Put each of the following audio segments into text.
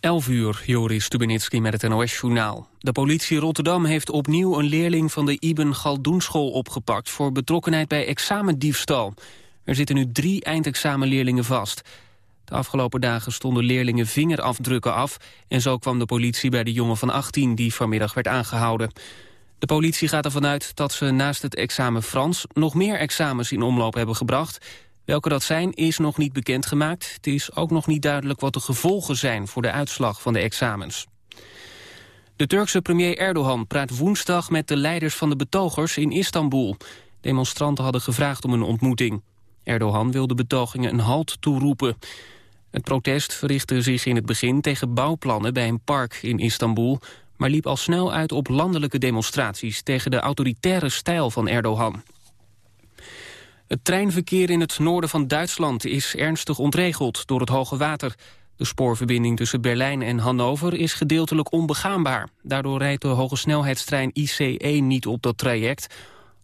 11 uur, Joris Stubenitski met het NOS-journaal. De politie Rotterdam heeft opnieuw een leerling van de Ibn Galdoenschool opgepakt... voor betrokkenheid bij examendiefstal. Er zitten nu drie eindexamenleerlingen vast. De afgelopen dagen stonden leerlingen vingerafdrukken af... en zo kwam de politie bij de jongen van 18 die vanmiddag werd aangehouden. De politie gaat ervan uit dat ze naast het examen Frans... nog meer examens in omloop hebben gebracht... Welke dat zijn is nog niet bekendgemaakt. Het is ook nog niet duidelijk wat de gevolgen zijn voor de uitslag van de examens. De Turkse premier Erdogan praat woensdag met de leiders van de betogers in Istanbul. Demonstranten hadden gevraagd om een ontmoeting. Erdogan wil de betogingen een halt toeroepen. Het protest verrichtte zich in het begin tegen bouwplannen bij een park in Istanbul... maar liep al snel uit op landelijke demonstraties tegen de autoritaire stijl van Erdogan. Het treinverkeer in het noorden van Duitsland is ernstig ontregeld door het hoge water. De spoorverbinding tussen Berlijn en Hannover is gedeeltelijk onbegaanbaar. Daardoor rijdt de hogesnelheidstrein ICE niet op dat traject.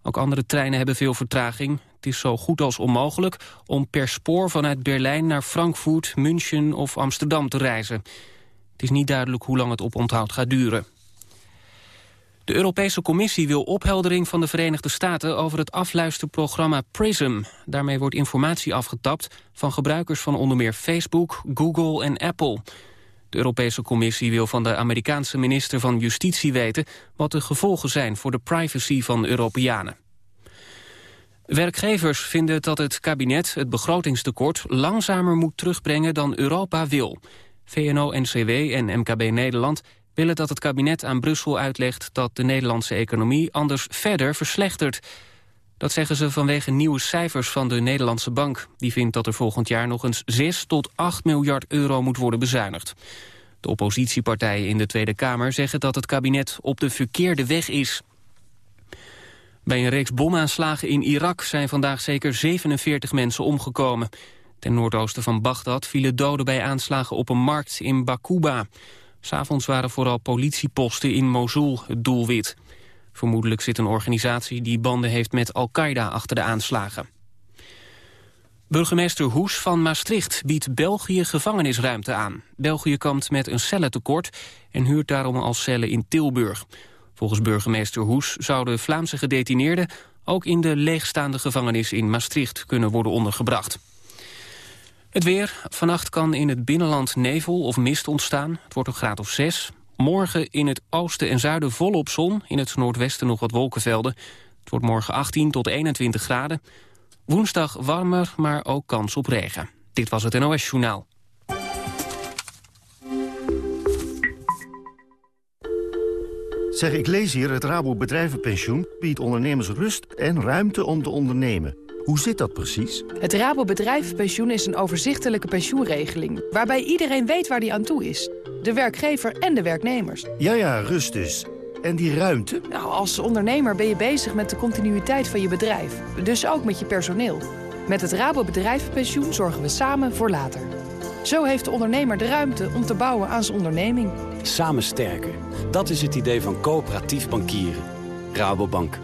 Ook andere treinen hebben veel vertraging. Het is zo goed als onmogelijk om per spoor vanuit Berlijn naar Frankfurt, München of Amsterdam te reizen. Het is niet duidelijk hoe lang het oponthoud gaat duren. De Europese Commissie wil opheldering van de Verenigde Staten over het afluisterprogramma PRISM. Daarmee wordt informatie afgetapt van gebruikers van onder meer Facebook, Google en Apple. De Europese Commissie wil van de Amerikaanse minister van Justitie weten wat de gevolgen zijn voor de privacy van Europeanen. Werkgevers vinden dat het kabinet het begrotingstekort langzamer moet terugbrengen dan Europa wil. VNO-NCW en MKB Nederland willen dat het kabinet aan Brussel uitlegt dat de Nederlandse economie anders verder verslechtert. Dat zeggen ze vanwege nieuwe cijfers van de Nederlandse bank. Die vindt dat er volgend jaar nog eens 6 tot 8 miljard euro moet worden bezuinigd. De oppositiepartijen in de Tweede Kamer zeggen dat het kabinet op de verkeerde weg is. Bij een reeks bomaanslagen in Irak zijn vandaag zeker 47 mensen omgekomen. Ten noordoosten van Bagdad vielen doden bij aanslagen op een markt in Bakuba. S'avonds waren vooral politieposten in Mosul het doelwit. Vermoedelijk zit een organisatie die banden heeft met Al-Qaeda achter de aanslagen. Burgemeester Hoes van Maastricht biedt België gevangenisruimte aan. België kampt met een cellentekort en huurt daarom al cellen in Tilburg. Volgens burgemeester Hoes zouden Vlaamse gedetineerden... ook in de leegstaande gevangenis in Maastricht kunnen worden ondergebracht. Het weer. Vannacht kan in het binnenland nevel of mist ontstaan. Het wordt een graad of 6. Morgen in het oosten en zuiden volop zon. In het noordwesten nog wat wolkenvelden. Het wordt morgen 18 tot 21 graden. Woensdag warmer, maar ook kans op regen. Dit was het NOS Journaal. Zeg, ik lees hier, het Rabo Bedrijvenpensioen biedt ondernemers rust en ruimte om te ondernemen. Hoe zit dat precies? Het Rabo Bedrijvenpensioen is een overzichtelijke pensioenregeling... waarbij iedereen weet waar die aan toe is. De werkgever en de werknemers. Ja, ja, rust dus. En die ruimte? Nou, als ondernemer ben je bezig met de continuïteit van je bedrijf. Dus ook met je personeel. Met het Rabo Bedrijvenpensioen zorgen we samen voor later. Zo heeft de ondernemer de ruimte om te bouwen aan zijn onderneming. Samen sterker. Dat is het idee van coöperatief bankieren. Rabobank.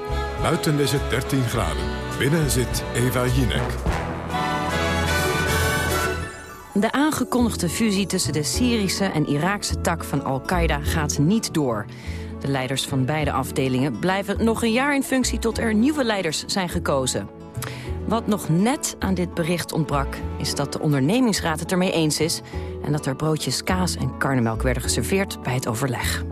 Buiten is het 13 graden. Binnen zit Eva Jinek. De aangekondigde fusie tussen de Syrische en Iraakse tak van Al-Qaeda gaat niet door. De leiders van beide afdelingen blijven nog een jaar in functie tot er nieuwe leiders zijn gekozen. Wat nog net aan dit bericht ontbrak... is dat de ondernemingsraad het ermee eens is... en dat er broodjes kaas en karnemelk werden geserveerd bij het overleg.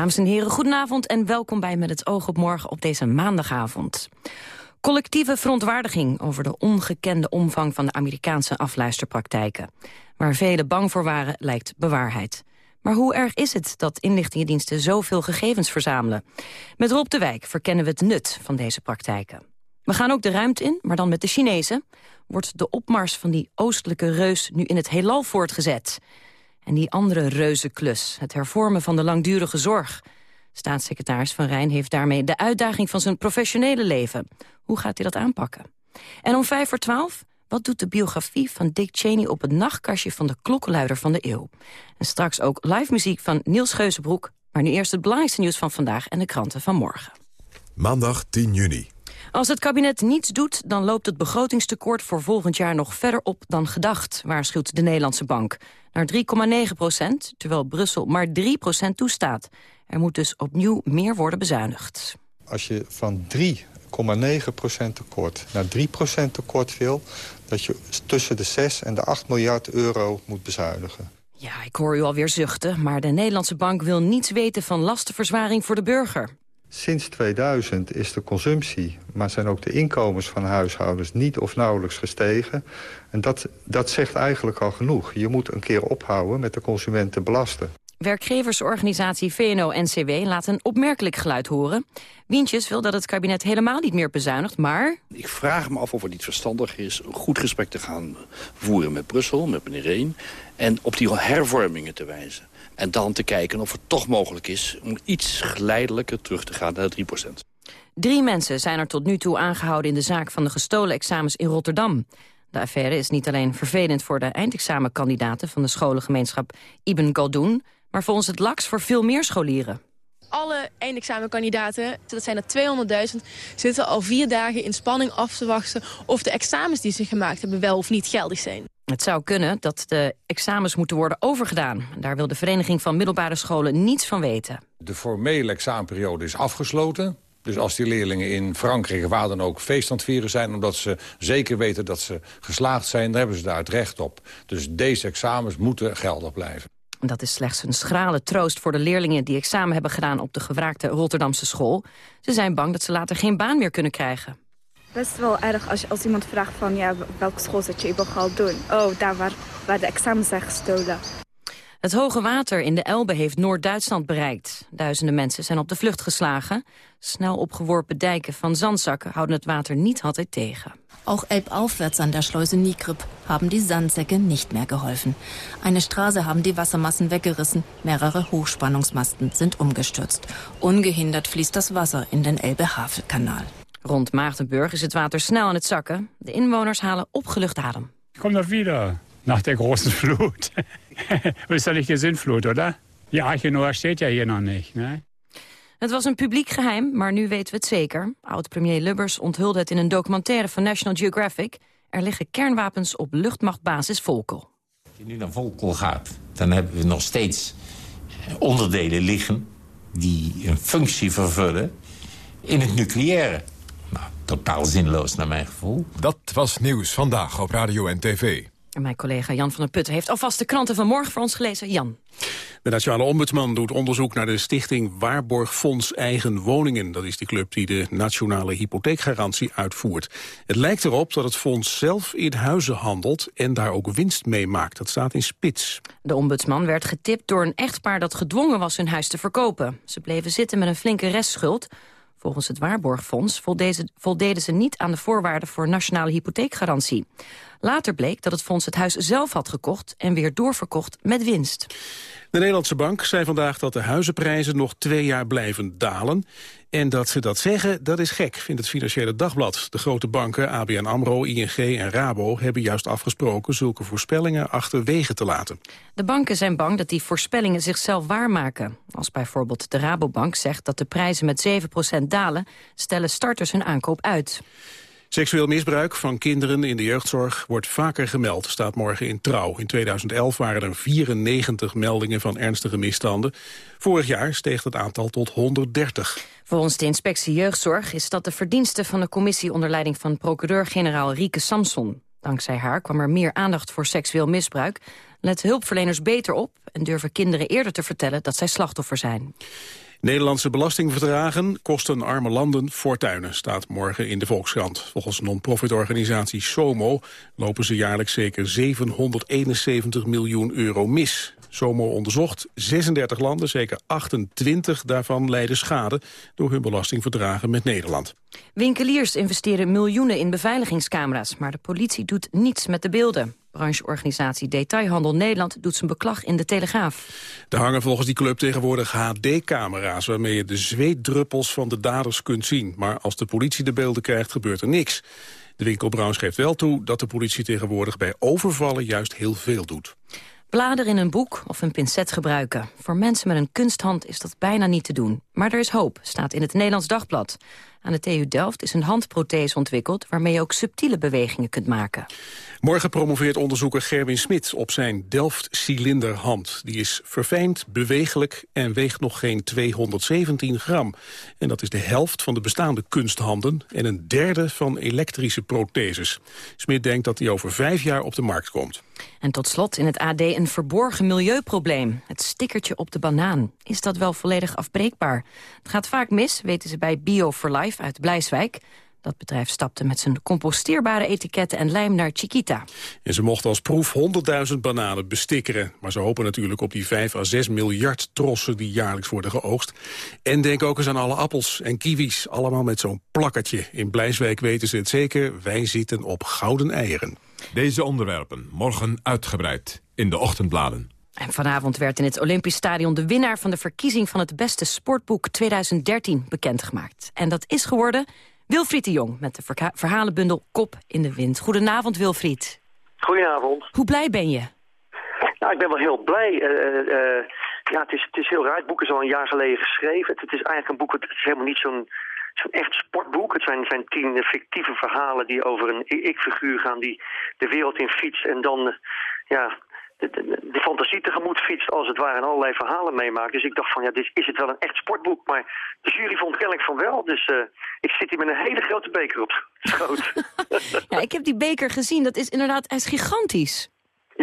Dames en heren, goedenavond en welkom bij Met het oog op morgen op deze maandagavond. Collectieve verontwaardiging over de ongekende omvang van de Amerikaanse afluisterpraktijken. Waar velen bang voor waren, lijkt bewaarheid. Maar hoe erg is het dat inlichtingendiensten zoveel gegevens verzamelen? Met Rob de Wijk verkennen we het nut van deze praktijken. We gaan ook de ruimte in, maar dan met de Chinezen. Wordt de opmars van die oostelijke reus nu in het heelal voortgezet? En die andere reuzenklus, het hervormen van de langdurige zorg. Staatssecretaris Van Rijn heeft daarmee de uitdaging van zijn professionele leven. Hoe gaat hij dat aanpakken? En om vijf voor twaalf, wat doet de biografie van Dick Cheney op het nachtkastje van de klokkenluider van de eeuw? En straks ook live muziek van Niels Geuzenbroek. Maar nu eerst het belangrijkste nieuws van vandaag en de kranten van morgen. Maandag 10 juni. Als het kabinet niets doet, dan loopt het begrotingstekort voor volgend jaar nog verder op dan gedacht, waarschuwt de Nederlandse bank. Naar 3,9 procent, terwijl Brussel maar 3 procent toestaat. Er moet dus opnieuw meer worden bezuinigd. Als je van 3,9% tekort naar 3% tekort wil... dat je tussen de 6 en de 8 miljard euro moet bezuinigen. Ja, ik hoor u alweer zuchten, maar de Nederlandse bank wil niets weten van lastenverzwaring voor de burger. Sinds 2000 is de consumptie, maar zijn ook de inkomens van huishoudens niet of nauwelijks gestegen. En dat, dat zegt eigenlijk al genoeg. Je moet een keer ophouden met de consumenten belasten. Werkgeversorganisatie VNO-NCW laat een opmerkelijk geluid horen. Wientjes wil dat het kabinet helemaal niet meer bezuinigt, maar... Ik vraag me af of het niet verstandig is een goed gesprek te gaan voeren met Brussel, met meneer Reen... en op die hervormingen te wijzen. En dan te kijken of het toch mogelijk is om iets geleidelijker terug te gaan naar 3% Drie mensen zijn er tot nu toe aangehouden in de zaak van de gestolen examens in Rotterdam. De affaire is niet alleen vervelend voor de eindexamenkandidaten van de scholengemeenschap Ibn Galdoen, maar volgens het LAX voor veel meer scholieren. Alle eindexamenkandidaten, dat zijn er 200.000, zitten al vier dagen in spanning af te wachten of de examens die ze gemaakt hebben wel of niet geldig zijn. Het zou kunnen dat de examens moeten worden overgedaan. Daar wil de Vereniging van Middelbare Scholen niets van weten. De formele examenperiode is afgesloten. Dus als die leerlingen in Frankrijk waar dan ook feest aan het vieren zijn... omdat ze zeker weten dat ze geslaagd zijn, dan hebben ze daar het recht op. Dus deze examens moeten geldig blijven. Dat is slechts een schrale troost voor de leerlingen die examen hebben gedaan op de gewraakte Rotterdamse school. Ze zijn bang dat ze later geen baan meer kunnen krijgen. Best wel erg als, als iemand vraagt van ja, welke school zit je überhaupt doen? Oh, daar waar, waar de examens zijn gestolen. Het hoge water in de Elbe heeft Noord-Duitsland bereikt. Duizenden mensen zijn op de vlucht geslagen. Snel opgeworpen dijken van zandzakken houden het water niet altijd tegen. Auch elbaufwärts an der Schleuse Niekrip haben die Sandsäcke nicht mehr geholfen. Eine Straße haben die Wassermassen weggerissen, mehrere Hochspannungsmasten sind umgestürzt. Ungehindert fließt das Wasser in den Elbe-Havelkanal. Rond Maagdenburg is het water snel aan het zakken. De inwoners halen opgelucht adem. Kom nog wieder nach der großen Flut. is dat niet de Sintflut, oder? Die Arche Noah steht ja hier nog niet. Ne? Het was een publiek geheim, maar nu weten we het zeker. Oud-premier Lubbers onthulde het in een documentaire van National Geographic. Er liggen kernwapens op luchtmachtbasis Volkel. Als je nu naar Volkel gaat, dan hebben we nog steeds onderdelen liggen... die een functie vervullen in het nucleaire. Totaal zinloos naar mijn gevoel. Dat was Nieuws Vandaag op Radio en TV. En mijn collega Jan van der Putten heeft alvast de kranten van morgen voor ons gelezen. Jan. De Nationale Ombudsman doet onderzoek naar de stichting Waarborgfonds Eigen Woningen. Dat is de club die de nationale hypotheekgarantie uitvoert. Het lijkt erop dat het fonds zelf in huizen handelt en daar ook winst mee maakt. Dat staat in spits. De ombudsman werd getipt door een echtpaar dat gedwongen was hun huis te verkopen. Ze bleven zitten met een flinke restschuld. Volgens het Waarborgfonds voldeden ze niet aan de voorwaarden voor nationale hypotheekgarantie. Later bleek dat het fonds het huis zelf had gekocht en weer doorverkocht met winst. De Nederlandse Bank zei vandaag dat de huizenprijzen nog twee jaar blijven dalen. En dat ze dat zeggen, dat is gek, vindt het Financiële Dagblad. De grote banken ABN AMRO, ING en Rabo hebben juist afgesproken... zulke voorspellingen achterwege te laten. De banken zijn bang dat die voorspellingen zichzelf waarmaken. Als bijvoorbeeld de Rabobank zegt dat de prijzen met 7% dalen... stellen starters hun aankoop uit. Seksueel misbruik van kinderen in de jeugdzorg wordt vaker gemeld, staat morgen in Trouw. In 2011 waren er 94 meldingen van ernstige misstanden. Vorig jaar steeg het aantal tot 130. Volgens de inspectie jeugdzorg is dat de verdienste van de commissie onder leiding van procureur-generaal Rieke Samson. Dankzij haar kwam er meer aandacht voor seksueel misbruik, let hulpverleners beter op en durven kinderen eerder te vertellen dat zij slachtoffer zijn. Nederlandse belastingverdragen kosten arme landen fortuinen, staat morgen in de Volkskrant. Volgens non-profitorganisatie SOMO lopen ze jaarlijks zeker 771 miljoen euro mis. SOMO onderzocht 36 landen, zeker 28 daarvan leiden schade door hun belastingverdragen met Nederland. Winkeliers investeren miljoenen in beveiligingscamera's, maar de politie doet niets met de beelden. Brancheorganisatie Detailhandel Nederland doet zijn beklag in de Telegraaf. Er hangen volgens die club tegenwoordig HD-camera's... waarmee je de zweetdruppels van de daders kunt zien. Maar als de politie de beelden krijgt, gebeurt er niks. De winkelbranche geeft wel toe dat de politie tegenwoordig bij overvallen juist heel veel doet. Bladeren in een boek of een pincet gebruiken. Voor mensen met een kunsthand is dat bijna niet te doen. Maar er is hoop, staat in het Nederlands Dagblad. Aan de TU Delft is een handprothese ontwikkeld... waarmee je ook subtiele bewegingen kunt maken. Morgen promoveert onderzoeker Gerwin Smit op zijn Delft-cilinderhand. Die is verfijnd, bewegelijk en weegt nog geen 217 gram. En dat is de helft van de bestaande kunsthanden... en een derde van elektrische protheses. Smit denkt dat die over vijf jaar op de markt komt. En tot slot in het AD een verborgen milieuprobleem. Het stickertje op de banaan. Is dat wel volledig afbreekbaar? Het gaat vaak mis, weten ze bij Bio for Life uit Blijswijk. Dat bedrijf stapte met zijn composteerbare etiketten en lijm naar Chiquita. En ze mochten als proef 100.000 bananen bestikkeren. Maar ze hopen natuurlijk op die 5 à 6 miljard trossen die jaarlijks worden geoogst. En denk ook eens aan alle appels en kiwis, allemaal met zo'n plakkertje. In Blijswijk weten ze het zeker, wij zitten op gouden eieren. Deze onderwerpen morgen uitgebreid in de ochtendbladen. En vanavond werd in het Olympisch Stadion de winnaar van de verkiezing van het beste sportboek 2013 bekendgemaakt. En dat is geworden Wilfried de Jong met de verhalenbundel Kop in de Wind. Goedenavond Wilfried. Goedenavond. Hoe blij ben je? Nou, ik ben wel heel blij. Uh, uh, ja, het is, het is heel raar. Het boek is al een jaar geleden geschreven. Het, het is eigenlijk een boek, het is helemaal niet zo'n zo'n echt sportboek. Het zijn, zijn tien fictieve verhalen die over een ik-figuur gaan die de wereld in fietst en dan ja, de, de, de, fantasie tegemoet fietst als het ware en allerlei verhalen meemaakt. Dus ik dacht van ja, dit, is het wel een echt sportboek? Maar de jury vond kennelijk van wel. Dus uh, ik zit hier met een hele grote beker op schoot. ja, ik heb die beker gezien. Dat is inderdaad, hij is gigantisch.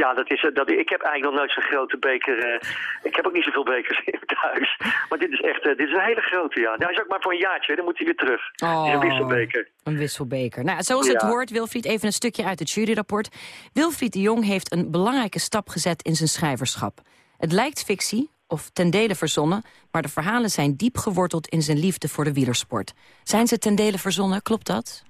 Ja, dat is, dat, ik heb eigenlijk nog nooit zo'n grote beker. Uh, ik heb ook niet zoveel bekers in thuis. Maar dit is echt uh, dit is een hele grote, ja. Nou, is ook maar voor een jaartje, dan moet hij weer terug. Oh, een wisselbeker. Een wisselbeker. Nou, zoals het hoort, Wilfried, even een stukje uit het juryrapport. Wilfried de Jong heeft een belangrijke stap gezet in zijn schrijverschap. Het lijkt fictie, of ten dele verzonnen... maar de verhalen zijn diep geworteld in zijn liefde voor de wielersport. Zijn ze ten dele verzonnen, klopt dat?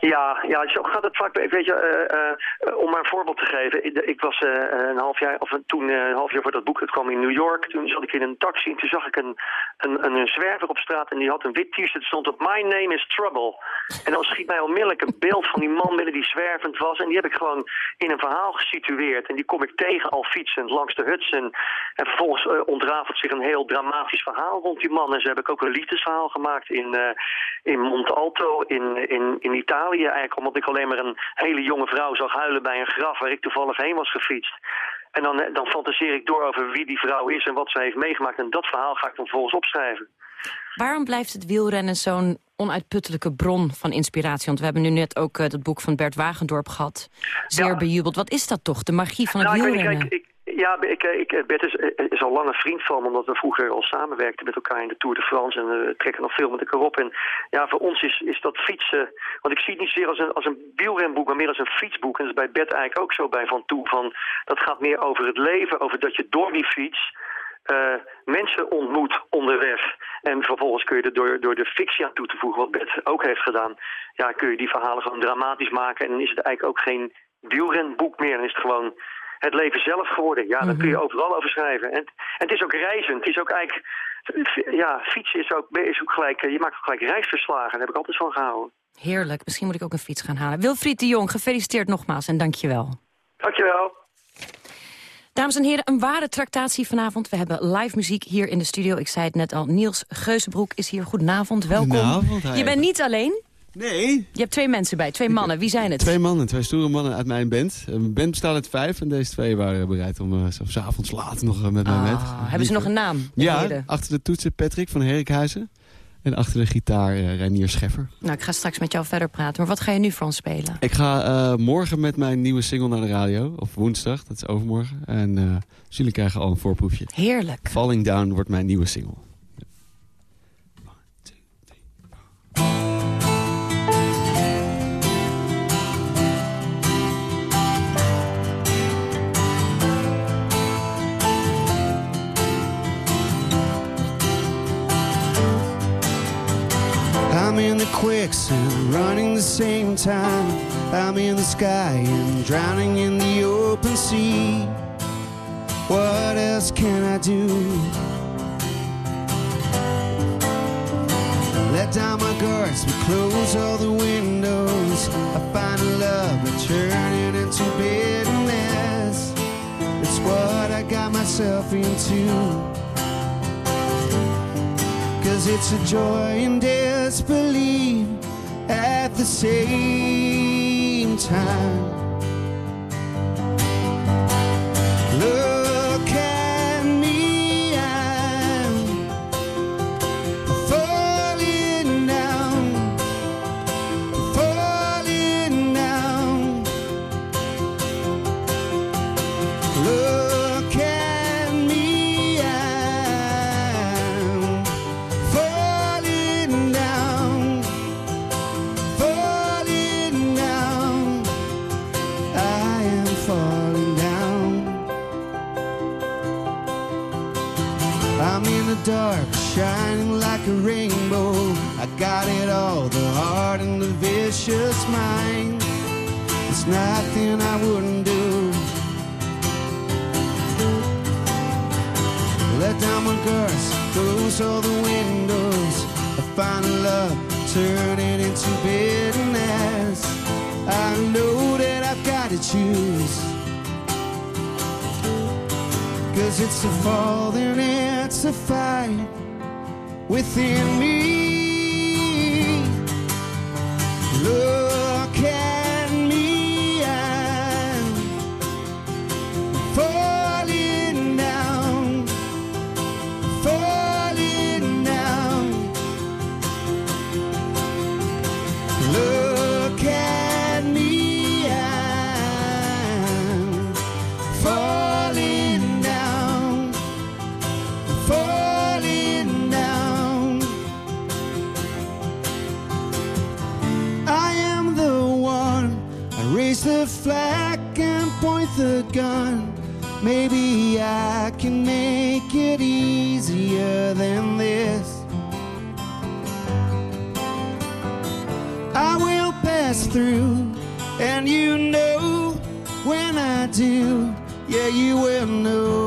Ja, ja, zo gaat het vaak. Weet je, uh, uh, om maar een voorbeeld te geven. Ik was uh, een half jaar, of toen een half jaar voor dat boek, het kwam in New York. Toen zat ik in een taxi en toen zag ik een, een, een zwerver op straat en die had een wit t-shirt. stond op My name is Trouble. En dan schiet mij onmiddellijk een beeld van die man binnen die zwervend was. En die heb ik gewoon in een verhaal gesitueerd. En die kom ik tegen al fietsend langs de Hudson. En vervolgens ontrafelt zich een heel dramatisch verhaal rond die man. En zo heb ik ook een liefdesverhaal gemaakt in, in Montalto in, in, in Italië eigenlijk omdat ik alleen maar een hele jonge vrouw zag huilen bij een graf waar ik toevallig heen was gefietst. En dan, eh, dan fantaseer ik door over wie die vrouw is en wat ze heeft meegemaakt. En dat verhaal ga ik dan vervolgens opschrijven. Waarom blijft het wielrennen zo'n onuitputtelijke bron van inspiratie? Want we hebben nu net ook uh, het boek van Bert Wagendorp gehad. Zeer ja. bejubeld. Wat is dat toch, de magie van het nou, wielrennen? Ik, ik, ja, ik, ik, Bert is, al lang een vriend van me, omdat we vroeger al samenwerkten met elkaar in de Tour de France. En we trekken nog veel met elkaar op. En ja, voor ons is, is dat fietsen, want ik zie het niet zozeer als een, als een wielrenboek, maar meer als een fietsboek. En dat is bij Bert eigenlijk ook zo bij Van Toe. Van, dat gaat meer over het leven, over dat je door die fiets uh, mensen ontmoet onderweg. En vervolgens kun je er door, door de fictie aan toe te voegen, wat Bert ook heeft gedaan. Ja, kun je die verhalen gewoon dramatisch maken. En dan is het eigenlijk ook geen wielrenboek meer. Dan is het gewoon het leven zelf geworden. Ja, daar kun je overal over schrijven. En, en het is ook reizen. Het is ook eigenlijk... Ja, fietsen is ook, is ook gelijk... Je maakt ook gelijk reisverslagen. Daar heb ik altijd van gehouden. Heerlijk. Misschien moet ik ook een fiets gaan halen. Wilfried de Jong, gefeliciteerd nogmaals en dankjewel. Dankjewel. Dames en heren, een ware tractatie vanavond. We hebben live muziek hier in de studio. Ik zei het net al, Niels Geuzenbroek is hier. Goedenavond, welkom. Goedenavond, je bent niet alleen. Nee. Je hebt twee mensen bij, twee mannen. Wie zijn het? Twee mannen, twee stoere mannen uit mijn band. Mijn band bestaat uit vijf en deze twee waren bereid om uh, s avonds laat nog uh, met mij mee te gaan. Hebben ze nog een naam? Ja, heren? achter de toetsen Patrick van Herikhuizen. En achter de gitaar uh, Reinier Scheffer. Nou, ik ga straks met jou verder praten. Maar wat ga je nu voor ons spelen? Ik ga morgen met mijn nieuwe single naar de radio. Of woensdag, dat is overmorgen. En jullie krijgen al een voorproefje. Heerlijk. Falling Down wordt mijn nieuwe single. Quicksand, running the same time. I'm in the sky and drowning in the open sea. What else can I do? Let down my guards, we close all the windows. I find a love turn it into bitterness. It's what I got myself into. Cause it's a joy just believe at the same time. Love dark, shining like a rainbow. I got it all, the heart and the vicious mind. There's nothing I wouldn't do. Let down my guards, close all the windows. I find love, turn it into bitterness. I know that I've got to choose. Cause it's a fall, then it's a fight within me. Look Maybe I can make it easier than this. I will pass through, and you know when I do, yeah, you will know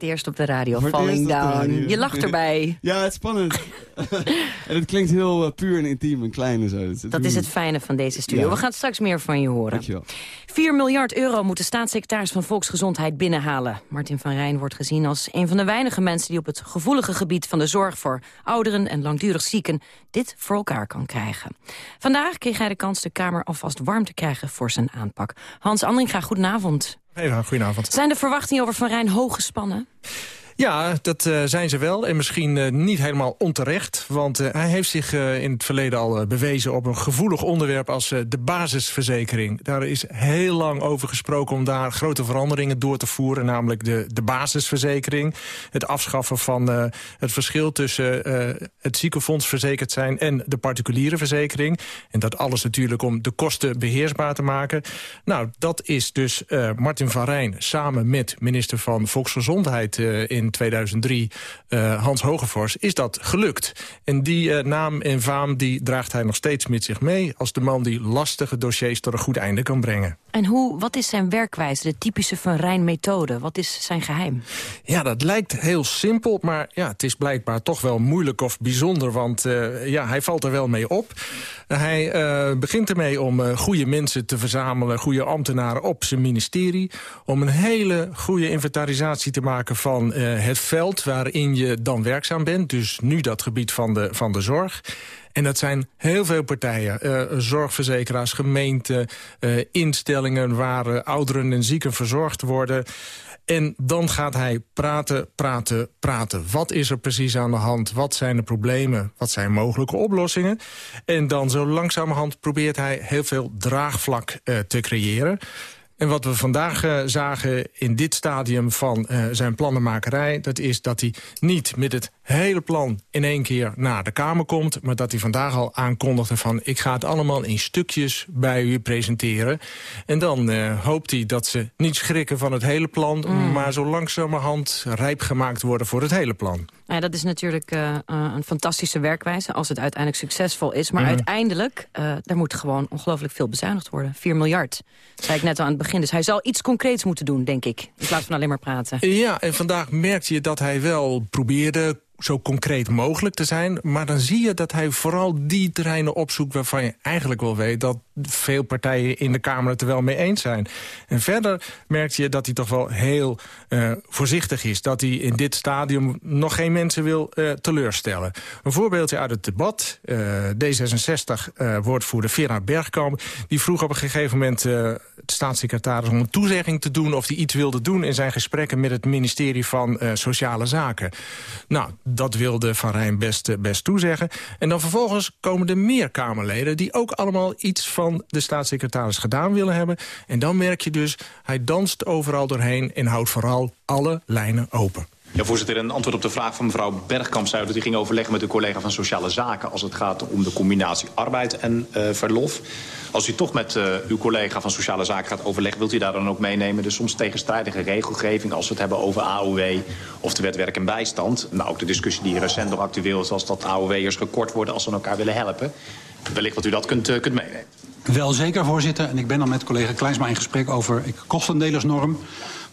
het eerst op de radio, Falling Down. Je lacht erbij. Ja, het is spannend. en het klinkt heel eh, puur en intiem en klein en zo. Dat is het fijne van deze studio. Ja. We gaan straks meer van je horen. Dankjewel. 4 miljard euro moet de staatssecretaris van Volksgezondheid binnenhalen. Martin van Rijn wordt gezien als een van de weinige mensen... die op het gevoelige gebied van de zorg voor ouderen en langdurig zieken... dit voor elkaar kan krijgen. Vandaag kreeg hij de kans de Kamer alvast warm te krijgen voor zijn aanpak. Hans Andringa, goedenavond. Even, goedenavond. Zijn de verwachtingen over Van Rijn hoog gespannen? Ja, dat uh, zijn ze wel. En misschien uh, niet helemaal onterecht. Want uh, hij heeft zich in het verleden al bewezen op een gevoelig onderwerp als de basisverzekering. Daar is heel lang over gesproken om daar grote veranderingen door te voeren. Namelijk de, de basisverzekering. Het afschaffen van het verschil tussen het ziekenfonds verzekerd zijn en de particuliere verzekering. En dat alles natuurlijk om de kosten beheersbaar te maken. Nou, dat is dus Martin van Rijn samen met minister van Volksgezondheid in 2003, uh, Hans Hogevors, is dat gelukt. En die uh, naam en faam die draagt hij nog steeds met zich mee... als de man die lastige dossiers tot een goed einde kan brengen. En hoe, wat is zijn werkwijze, de typische Van Rijn-methode? Wat is zijn geheim? Ja, dat lijkt heel simpel, maar ja, het is blijkbaar toch wel moeilijk of bijzonder... want uh, ja, hij valt er wel mee op. Hij begint ermee om goede mensen te verzamelen... goede ambtenaren op zijn ministerie... om een hele goede inventarisatie te maken van het veld waarin je dan werkzaam bent. Dus nu dat gebied van de, van de zorg. En dat zijn heel veel partijen. Uh, zorgverzekeraars, gemeenten, uh, instellingen... waar uh, ouderen en zieken verzorgd worden... En dan gaat hij praten, praten, praten. Wat is er precies aan de hand? Wat zijn de problemen? Wat zijn mogelijke oplossingen? En dan zo langzamerhand probeert hij heel veel draagvlak te creëren. En wat we vandaag uh, zagen in dit stadium van uh, zijn plannenmakerij... dat is dat hij niet met het hele plan in één keer naar de Kamer komt... maar dat hij vandaag al aankondigde van... ik ga het allemaal in stukjes bij u presenteren. En dan uh, hoopt hij dat ze niet schrikken van het hele plan... Mm. maar zo langzamerhand rijp gemaakt worden voor het hele plan. Ja, dat is natuurlijk uh, een fantastische werkwijze als het uiteindelijk succesvol is. Maar mm. uiteindelijk, uh, er moet gewoon ongelooflijk veel bezuinigd worden. 4 miljard, dat zei ik net al aan het begin. Dus hij zal iets concreets moeten doen, denk ik. In plaats van alleen maar praten. Ja, en vandaag merkte je dat hij wel probeerde zo concreet mogelijk te zijn. Maar dan zie je dat hij vooral die terreinen opzoekt... waarvan je eigenlijk wel weet dat veel partijen in de Kamer het er wel mee eens zijn. En verder merkte je dat hij toch wel heel uh, voorzichtig is. Dat hij in dit stadium nog geen mensen wil uh, teleurstellen. Een voorbeeldje uit het debat. Uh, D66-woordvoerder Vera Bergkamp... die vroeg op een gegeven moment de staatssecretaris... om een toezegging te doen of hij iets wilde doen... in zijn gesprekken met het ministerie van Sociale Zaken. Nou, dat wilde Van Rijn best, best toezeggen. En dan vervolgens komen er meer Kamerleden... die ook allemaal iets van de staatssecretaris gedaan willen hebben. En dan merk je dus, hij danst overal doorheen... en houdt vooral alle lijnen open. Ja, voorzitter, een antwoord op de vraag van mevrouw Bergkamp zei dat u ging overleggen met uw collega van Sociale Zaken als het gaat om de combinatie arbeid en uh, verlof. Als u toch met uh, uw collega van Sociale Zaken gaat overleggen, wilt u daar dan ook meenemen de soms tegenstrijdige regelgeving als we het hebben over AOW of de wet werk en bijstand. Nou, ook de discussie die recent nog actueel is als dat AOW'ers gekort worden als ze elkaar willen helpen. Wellicht dat u dat kunt, uh, kunt meenemen. Wel zeker, voorzitter. En ik ben dan met collega Kleinsma in gesprek over kostendelersnorm.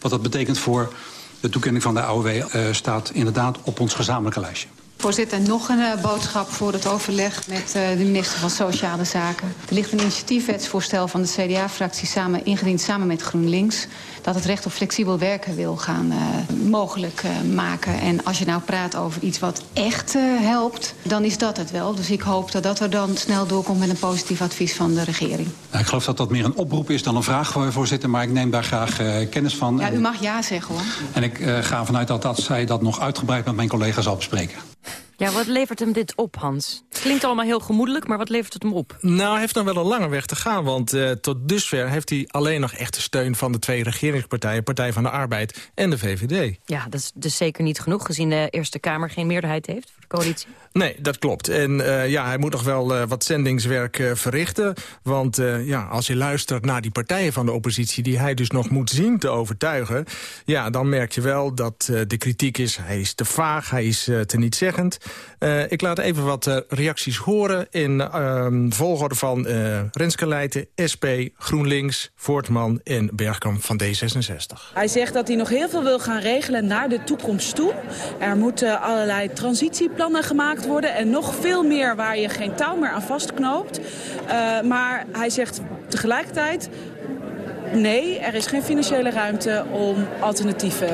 Wat dat betekent voor de toekenning van de AOW uh, staat inderdaad op ons gezamenlijke lijstje. Voorzitter, nog een uh, boodschap voor het overleg met uh, de minister van Sociale Zaken. Er ligt een initiatiefwetsvoorstel van de CDA-fractie samen, ingediend samen met GroenLinks... dat het recht op flexibel werken wil gaan uh, mogelijk maken. En als je nou praat over iets wat echt helpt, dan is dat het wel. Dus ik hoop dat dat er dan snel doorkomt met een positief advies van de regering. Nou, ik geloof dat dat meer een oproep is dan een vraag, voorzitter. Maar ik neem daar graag kennis van. Ja, u mag ja zeggen, hoor. En ik ga vanuit dat, dat zij dat nog uitgebreid met mijn collega zal bespreken. Ja, wat levert hem dit op, Hans? Het klinkt allemaal heel gemoedelijk, maar wat levert het hem op? Nou, hij heeft nog wel een lange weg te gaan, want uh, tot dusver heeft hij alleen nog echte steun van de twee regeringspartijen, Partij van de Arbeid en de VVD. Ja, dat is dus zeker niet genoeg, gezien de Eerste Kamer geen meerderheid heeft voor de coalitie. Nee, dat klopt. En uh, ja, hij moet nog wel uh, wat zendingswerk verrichten. Want ja, als je luistert naar die partijen van de oppositie... die hij dus nog moet zien te overtuigen... ja, dan merk je wel dat de kritiek is... hij is te vaag, hij is te nietzeggend. Uh, ik laat even wat uh, reacties horen in uh, volgorde van Renske Leijten, SP, GroenLinks, Voortman en Bergkamp van D66. Hij zegt dat hij nog heel veel wil gaan regelen naar de toekomst toe. Er moeten allerlei transitieplannen gemaakt worden en nog veel meer waar je geen touw meer aan vastknoopt. maar hij zegt tegelijkertijd Nee, er is geen financiële ruimte om alternatieven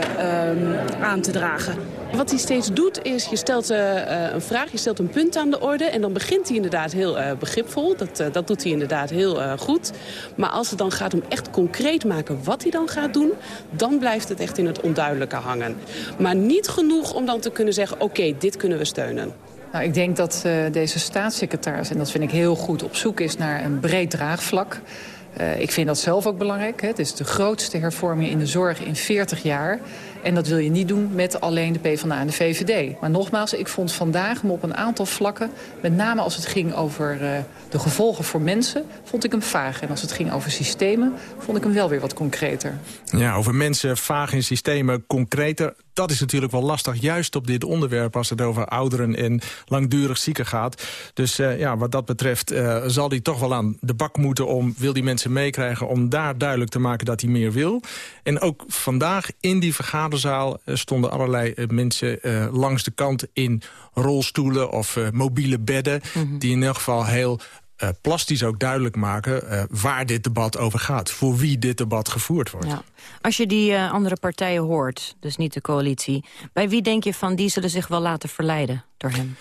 um, aan te dragen. Wat hij steeds doet is, je stelt uh, een vraag, je stelt een punt aan de orde... en dan begint hij inderdaad heel uh, begripvol. Dat, dat doet hij inderdaad heel goed. Maar als het dan gaat om echt concreet maken wat hij dan gaat doen... dan blijft het echt in het onduidelijke hangen. Maar niet genoeg om dan te kunnen zeggen, oké, dit kunnen we steunen. Nou, ik denk dat deze staatssecretaris, en dat vind ik heel goed, op zoek is naar een breed draagvlak... Ik vind dat zelf ook belangrijk. Hè. Het is de grootste hervorming in de zorg in 40 jaar. En dat wil je niet doen met alleen de PvdA en de VVD. Maar nogmaals, ik vond vandaag hem op een aantal vlakken... met name als het ging over uh, de gevolgen voor mensen... vond ik hem vaag. En als het ging over systemen, vond ik hem wel weer wat concreter. Ja, over mensen vaag in systemen concreter dat is natuurlijk wel lastig, juist op dit onderwerp... als het over ouderen en langdurig zieken gaat. Dus uh, ja, wat dat betreft uh, zal hij toch wel aan de bak moeten... om, wil die mensen meekrijgen, om daar duidelijk te maken dat hij meer wil. En ook vandaag in die vergaderzaal uh, stonden allerlei mensen langs de kant... in rolstoelen of mobiele bedden, mm -hmm. die in elk geval heel uh, plastisch ook duidelijk maken uh, waar dit debat over gaat. Voor wie dit debat gevoerd wordt. Ja. Als je die uh, andere partijen hoort, dus niet de coalitie... bij wie denk je van die zullen zich wel laten verleiden door hem?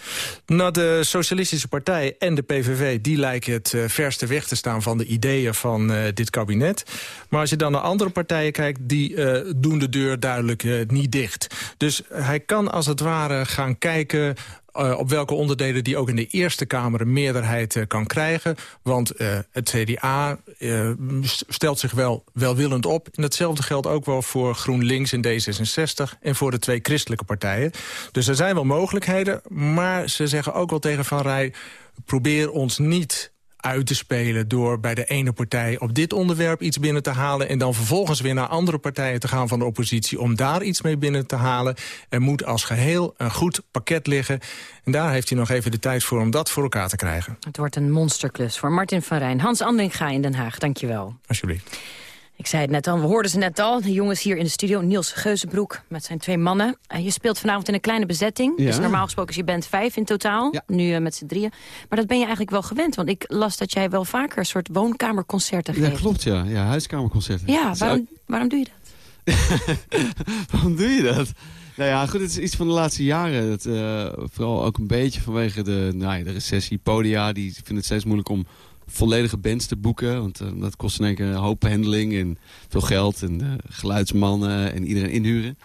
Nou, de Socialistische Partij en de PVV... die lijken het verste weg te staan van de ideeën van dit kabinet. Maar als je dan naar andere partijen kijkt... die doen de deur duidelijk niet dicht. Dus hij kan als het ware gaan kijken uh, op welke onderdelen die ook in de Eerste Kamer een meerderheid uh, kan krijgen. Want uh, het CDA stelt zich wel welwillend op. En hetzelfde geldt ook wel voor GroenLinks en D66... en voor de twee christelijke partijen. Dus er zijn wel mogelijkheden, maar ze zeggen ook wel tegen Van Rij... probeer ons niet uit te spelen door bij de ene partij op dit onderwerp iets binnen te halen... en dan vervolgens weer naar andere partijen te gaan van de oppositie... om daar iets mee binnen te halen. Er moet als geheel een goed pakket liggen. En daar heeft hij nog even de tijd voor om dat voor elkaar te krijgen. Het wordt een monsterklus voor Martin van Rijn. Hans Andringa in Den Haag, dankjewel. Alsjeblieft. Ik zei het net al, we hoorden ze net al. De jongens hier in de studio, Niels Geuzenbroek met zijn twee mannen. Uh, je speelt vanavond in een kleine bezetting. Ja. Dus normaal gesproken is je bent vijf in totaal. Ja. Nu uh, met z'n drieën. Maar dat ben je eigenlijk wel gewend. Want ik las dat jij wel vaker een soort woonkamerconcerten geeft. Ja, klopt ja. Ja, huiskamerconcerten. Ja, waarom, waarom doe je dat? waarom doe je dat? Nou ja, goed, het is iets van de laatste jaren. Dat, uh, vooral ook een beetje vanwege de, nou ja, de recessie. Podia, die vinden het steeds moeilijk om volledige bands te boeken. Want uh, dat kost in één keer een hoop handling en veel geld. En uh, geluidsmannen en iedereen inhuren.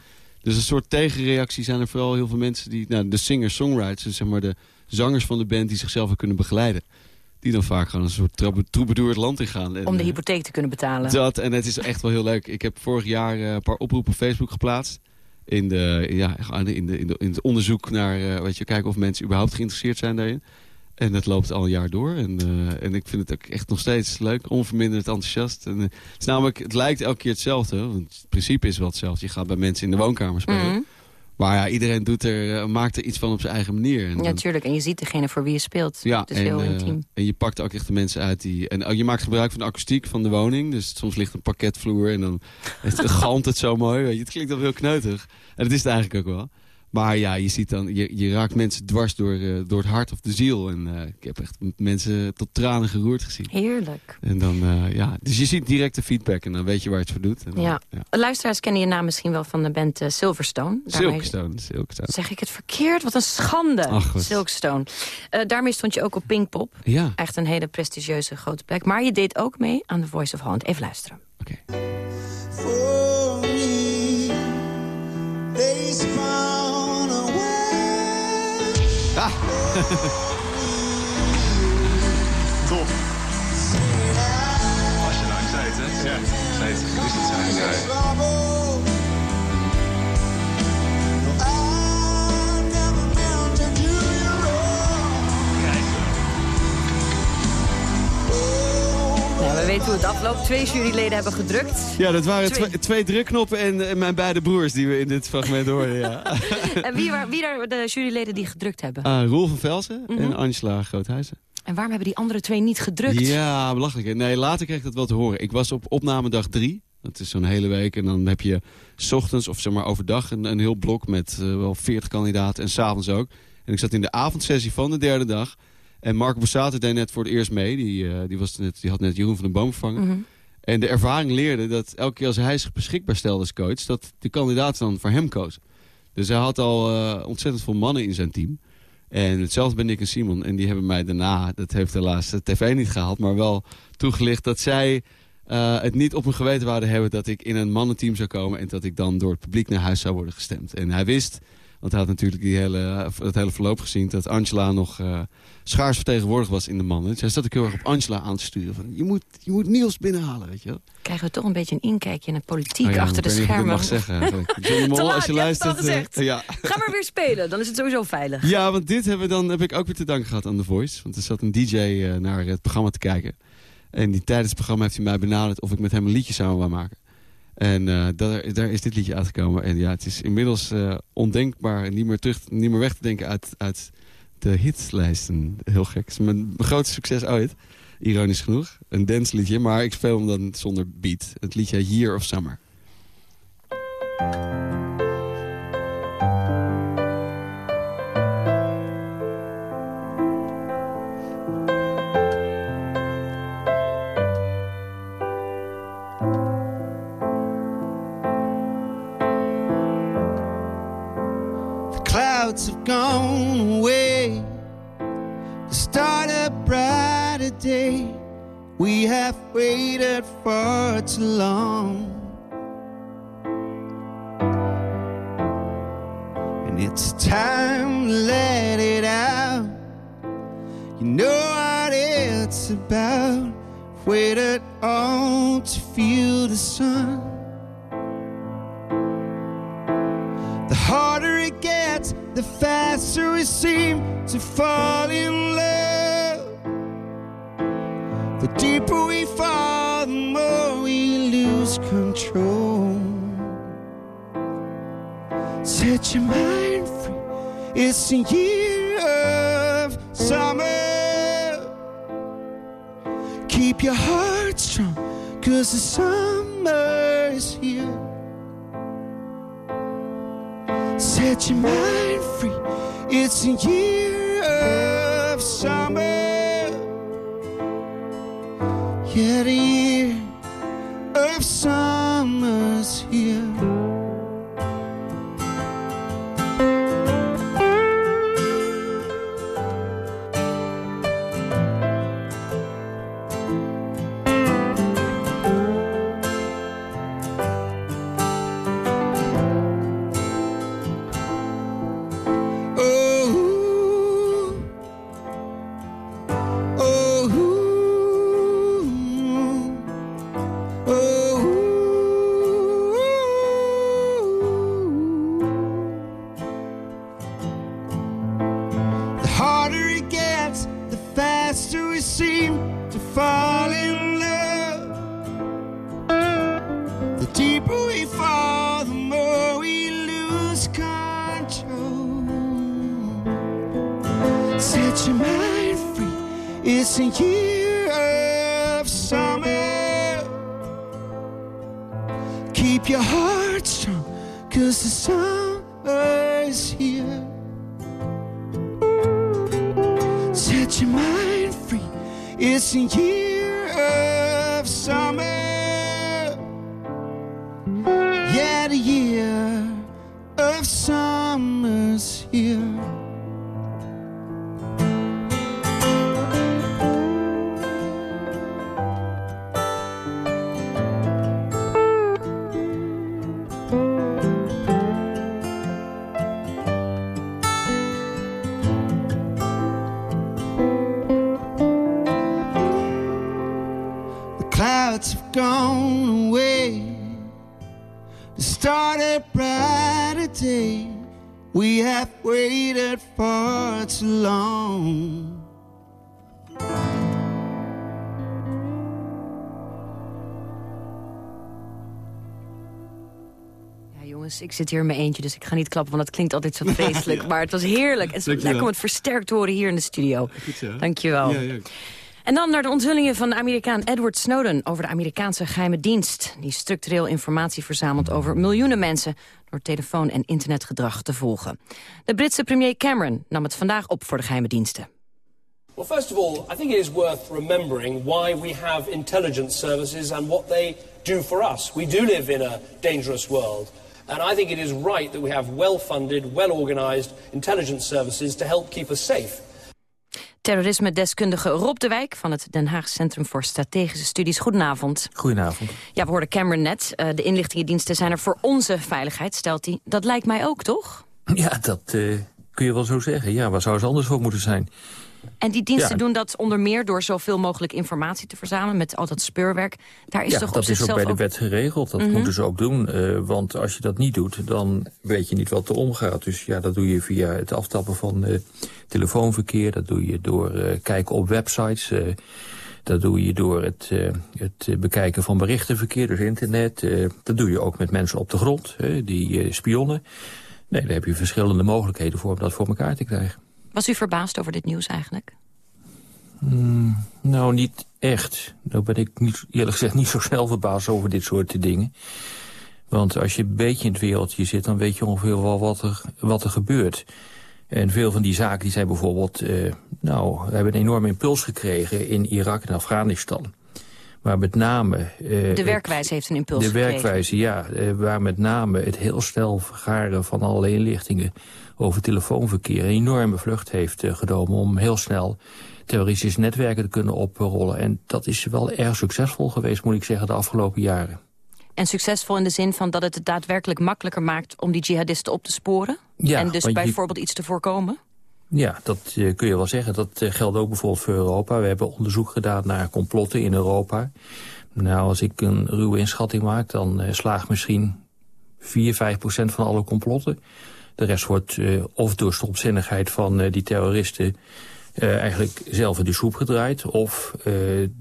Dus een soort tegenreactie zijn er vooral heel veel mensen die... Nou, de singer-songwriters, dus zeg maar de zangers van de band... die zichzelf kunnen begeleiden. Die dan vaak gewoon een soort troubadour het land ingaan. En, Om de hypotheek te kunnen betalen. Dat, en het is echt wel heel leuk. Ik heb vorig jaar een paar oproepen op Facebook geplaatst. In, de, ja, in, de, in, de, in het onderzoek naar, weet je, kijken of mensen überhaupt geïnteresseerd zijn daarin. En het loopt al een jaar door. En, uh, en ik vind het ook echt nog steeds leuk. Onverminderd enthousiast. En, uh, het, is namelijk, het lijkt elke keer hetzelfde. Want het principe is wel hetzelfde. Je gaat bij mensen in de woonkamer spelen. Mm -hmm. Maar ja, iedereen doet er, uh, maakt er iets van op zijn eigen manier. En ja, tuurlijk. En je ziet degene voor wie je speelt. Ja, het is en, heel intiem. En je pakt ook echt de mensen uit die... En je maakt gebruik van de akoestiek van de woning. Dus soms ligt een parketvloer en dan het, galmt het zo mooi. Weet je. Het klinkt dan heel kneutig. En dat is het eigenlijk ook wel. Maar ja, je ziet dan, je, je raakt mensen dwars door, uh, door het hart of de ziel. En uh, ik heb echt mensen tot tranen geroerd gezien. Heerlijk. En dan, uh, ja, dus je ziet direct de feedback en dan weet je waar het voor doet. En dan, ja. ja. Luisteraars kennen je naam misschien wel van de band Silverstone. Daarmee... Silkstone, Silkstone. Zeg ik het verkeerd? Wat een schande. Ach, Silkstone. daarmee stond je ook op Pinkpop. Ja. Echt een hele prestigieuze grote plek. Maar je deed ook mee aan The Voice of Holland. Even luisteren. Oké. Okay. Top. Als je zijt, hè? Ja. Zijt, is het zijn. We weten hoe het afloopt. Twee juryleden hebben gedrukt. Ja, dat waren Twee. drukknoppen en, en mijn beide broers die we in dit fragment hoorden. Ja. En wie, waren wie daar de juryleden die gedrukt hebben? Ah, Roel van Velsen Mhm. en Angela Groothuizen. En waarom hebben die andere twee niet gedrukt? Ja, belachelijk. hè? Nee, later kreeg ik dat wel te horen. Ik was op opnamedag drie. Dat is zo'n hele week. En dan heb je s ochtends of zeg maar overdag een, een heel blok met eh, wel 40 kandidaten. En s'avonds ook. En ik zat in de avondsessie van de derde dag. En Marco Borsato deed net voor het eerst mee. Die, eh, die, was net, die had net Jeroen van den Boom vervangen. Mhm. En de ervaring leerde dat elke keer als hij zich beschikbaar stelde als coach... dat de kandidaten dan voor hem kozen. Dus hij had al eh, ontzettend veel mannen in zijn team. En hetzelfde ben ik en Simon. En die hebben mij daarna, dat heeft helaas de tv niet gehaald... maar wel toegelicht dat zij eh, het niet op mijn geweten wouden hebben... dat ik in een mannenteam zou komen... en dat ik dan door het publiek naar huis zou worden gestemd. En hij wist, want hij had natuurlijk die hele, dat hele verloop gezien... dat Angela nog eh, schaars vertegenwoordigd was in de mannen. Dus hij zat ook heel erg op Angela aan te sturen. Van, je, moet, je moet Niels binnenhalen, weet je wel. Krijgen we toch een beetje een inkijkje in de politiek Oh ja, achter de ik ik schermen. dat mag zeggen. eigenlijk. Johnny Te Mol, laat, als je je luistert... eh, ja. Ga maar weer spelen, dan is het sowieso veilig. Ja, want dit hebben we dan, heb ik ook weer te danken gehad aan The Voice. Want er zat een DJ eh, naar het programma te kijken. En die, tijdens het programma heeft hij mij benaderd of ik met hem een liedje samen wou maken. En eh, daar, daar is dit liedje uitgekomen. En ja, het is inmiddels eh, ondenkbaar en niet meer, terug, niet meer weg te denken uit, uit de hitlijsten. Heel gek. Het is mijn, grootste succes ooit. Ironisch genoeg. Een dansliedje, maar ik speel hem dan zonder beat. Het liedje Year of Summer. Have gone away to start a brighter day. We have waited far too long. And it's time to let it out. You know what it's about. Waited on to feel the sun. The harder it gets, the faster we seem to fall in love. The deeper we fall, the more we lose control. Set your mind free, it's a year of summer. Keep your heart strong, cause the summer is here. Set your mind free. It's a year of summer. Yeah, the year of summer's started bright day we have waited for too long. jongens, ik zit hier in mijn eentje, dus ik ga niet klappen, want dat klinkt altijd zo feestelijk. Maar het was heerlijk. Het is lekker om het versterkt te horen hier in de studio. Dankjewel. ja. Dankjewel. Ja, en dan naar de onthullingen van de Amerikaan Edward Snowden... over de Amerikaanse geheime dienst... die structureel informatie verzamelt over miljoenen mensen... door telefoon- en internetgedrag te volgen. De Britse premier Cameron nam het vandaag op voor de geheime diensten. Well, first of all, I think it is worth remembering why we have intelligence services and what they do for us. We do live in a dangerous world. And I think it is right that we have well-funded, well-organized intelligence services to help keep us safe. Terrorisme-deskundige Rob de Wijk van het Den Haag Centrum voor Strategische Studies. Goedenavond. Goedenavond. Ja, we hoorden Cameron net. Uh, de inlichtingendiensten zijn er voor onze veiligheid, stelt hij. Dat lijkt mij ook, toch? Ja, dat uh, kun je wel zo zeggen. Ja, waar zou ze anders voor moeten zijn? En die diensten doen dat onder meer door zoveel mogelijk informatie te verzamelen... met al dat speurwerk. Daar is ja, toch dat is ook bij de wet geregeld. Dat mhm. moeten ze ook doen. Uh, want als je dat niet doet, dan weet je niet wat er omgaat. Dus ja, dat doe je via het aftappen van uh, telefoonverkeer. Dat doe je door uh, kijken op websites... Dat doe je door het, uh, het bekijken van berichtenverkeer, dus internet. Uh, dat doe je ook met mensen op de grond, uh, die spionnen. Nee, daar heb je verschillende mogelijkheden voor om dat voor elkaar te krijgen. Was u verbaasd over dit nieuws eigenlijk? Mm, nou, niet echt. Nou ben ik niet, eerlijk gezegd niet zo snel verbaasd over dit soort dingen. Want als je een beetje in het wereldje zit, dan weet je ongeveer wel wat er, wat er gebeurt. En veel van die zaken die zijn bijvoorbeeld... Uh, nou, we hebben een enorme impuls gekregen in Irak en Afghanistan. Waar met name... Uh, de werkwijze heeft een impuls De werkwijze, ja. Uh, waar met name het heel snel vergaren van alle inlichtingen over telefoonverkeer een enorme vlucht heeft uh, genomen om heel snel terroristische netwerken te kunnen oprollen. En dat is wel erg succesvol geweest, moet ik zeggen, de afgelopen jaren. En succesvol in de zin van dat het het daadwerkelijk makkelijker maakt om die jihadisten op te sporen? Ja, en dus bijvoorbeeld iets te voorkomen? Ja, dat uh, kun je wel zeggen. Dat uh, geldt ook bijvoorbeeld voor Europa. We hebben onderzoek gedaan naar complotten in Europa. Nou, als ik een ruwe inschatting maak, dan uh, slaagt misschien 4, 5 procent van alle complotten. De rest wordt of door stopzinnigheid van die terroristen uh, eigenlijk zelf in de soep gedraaid. Of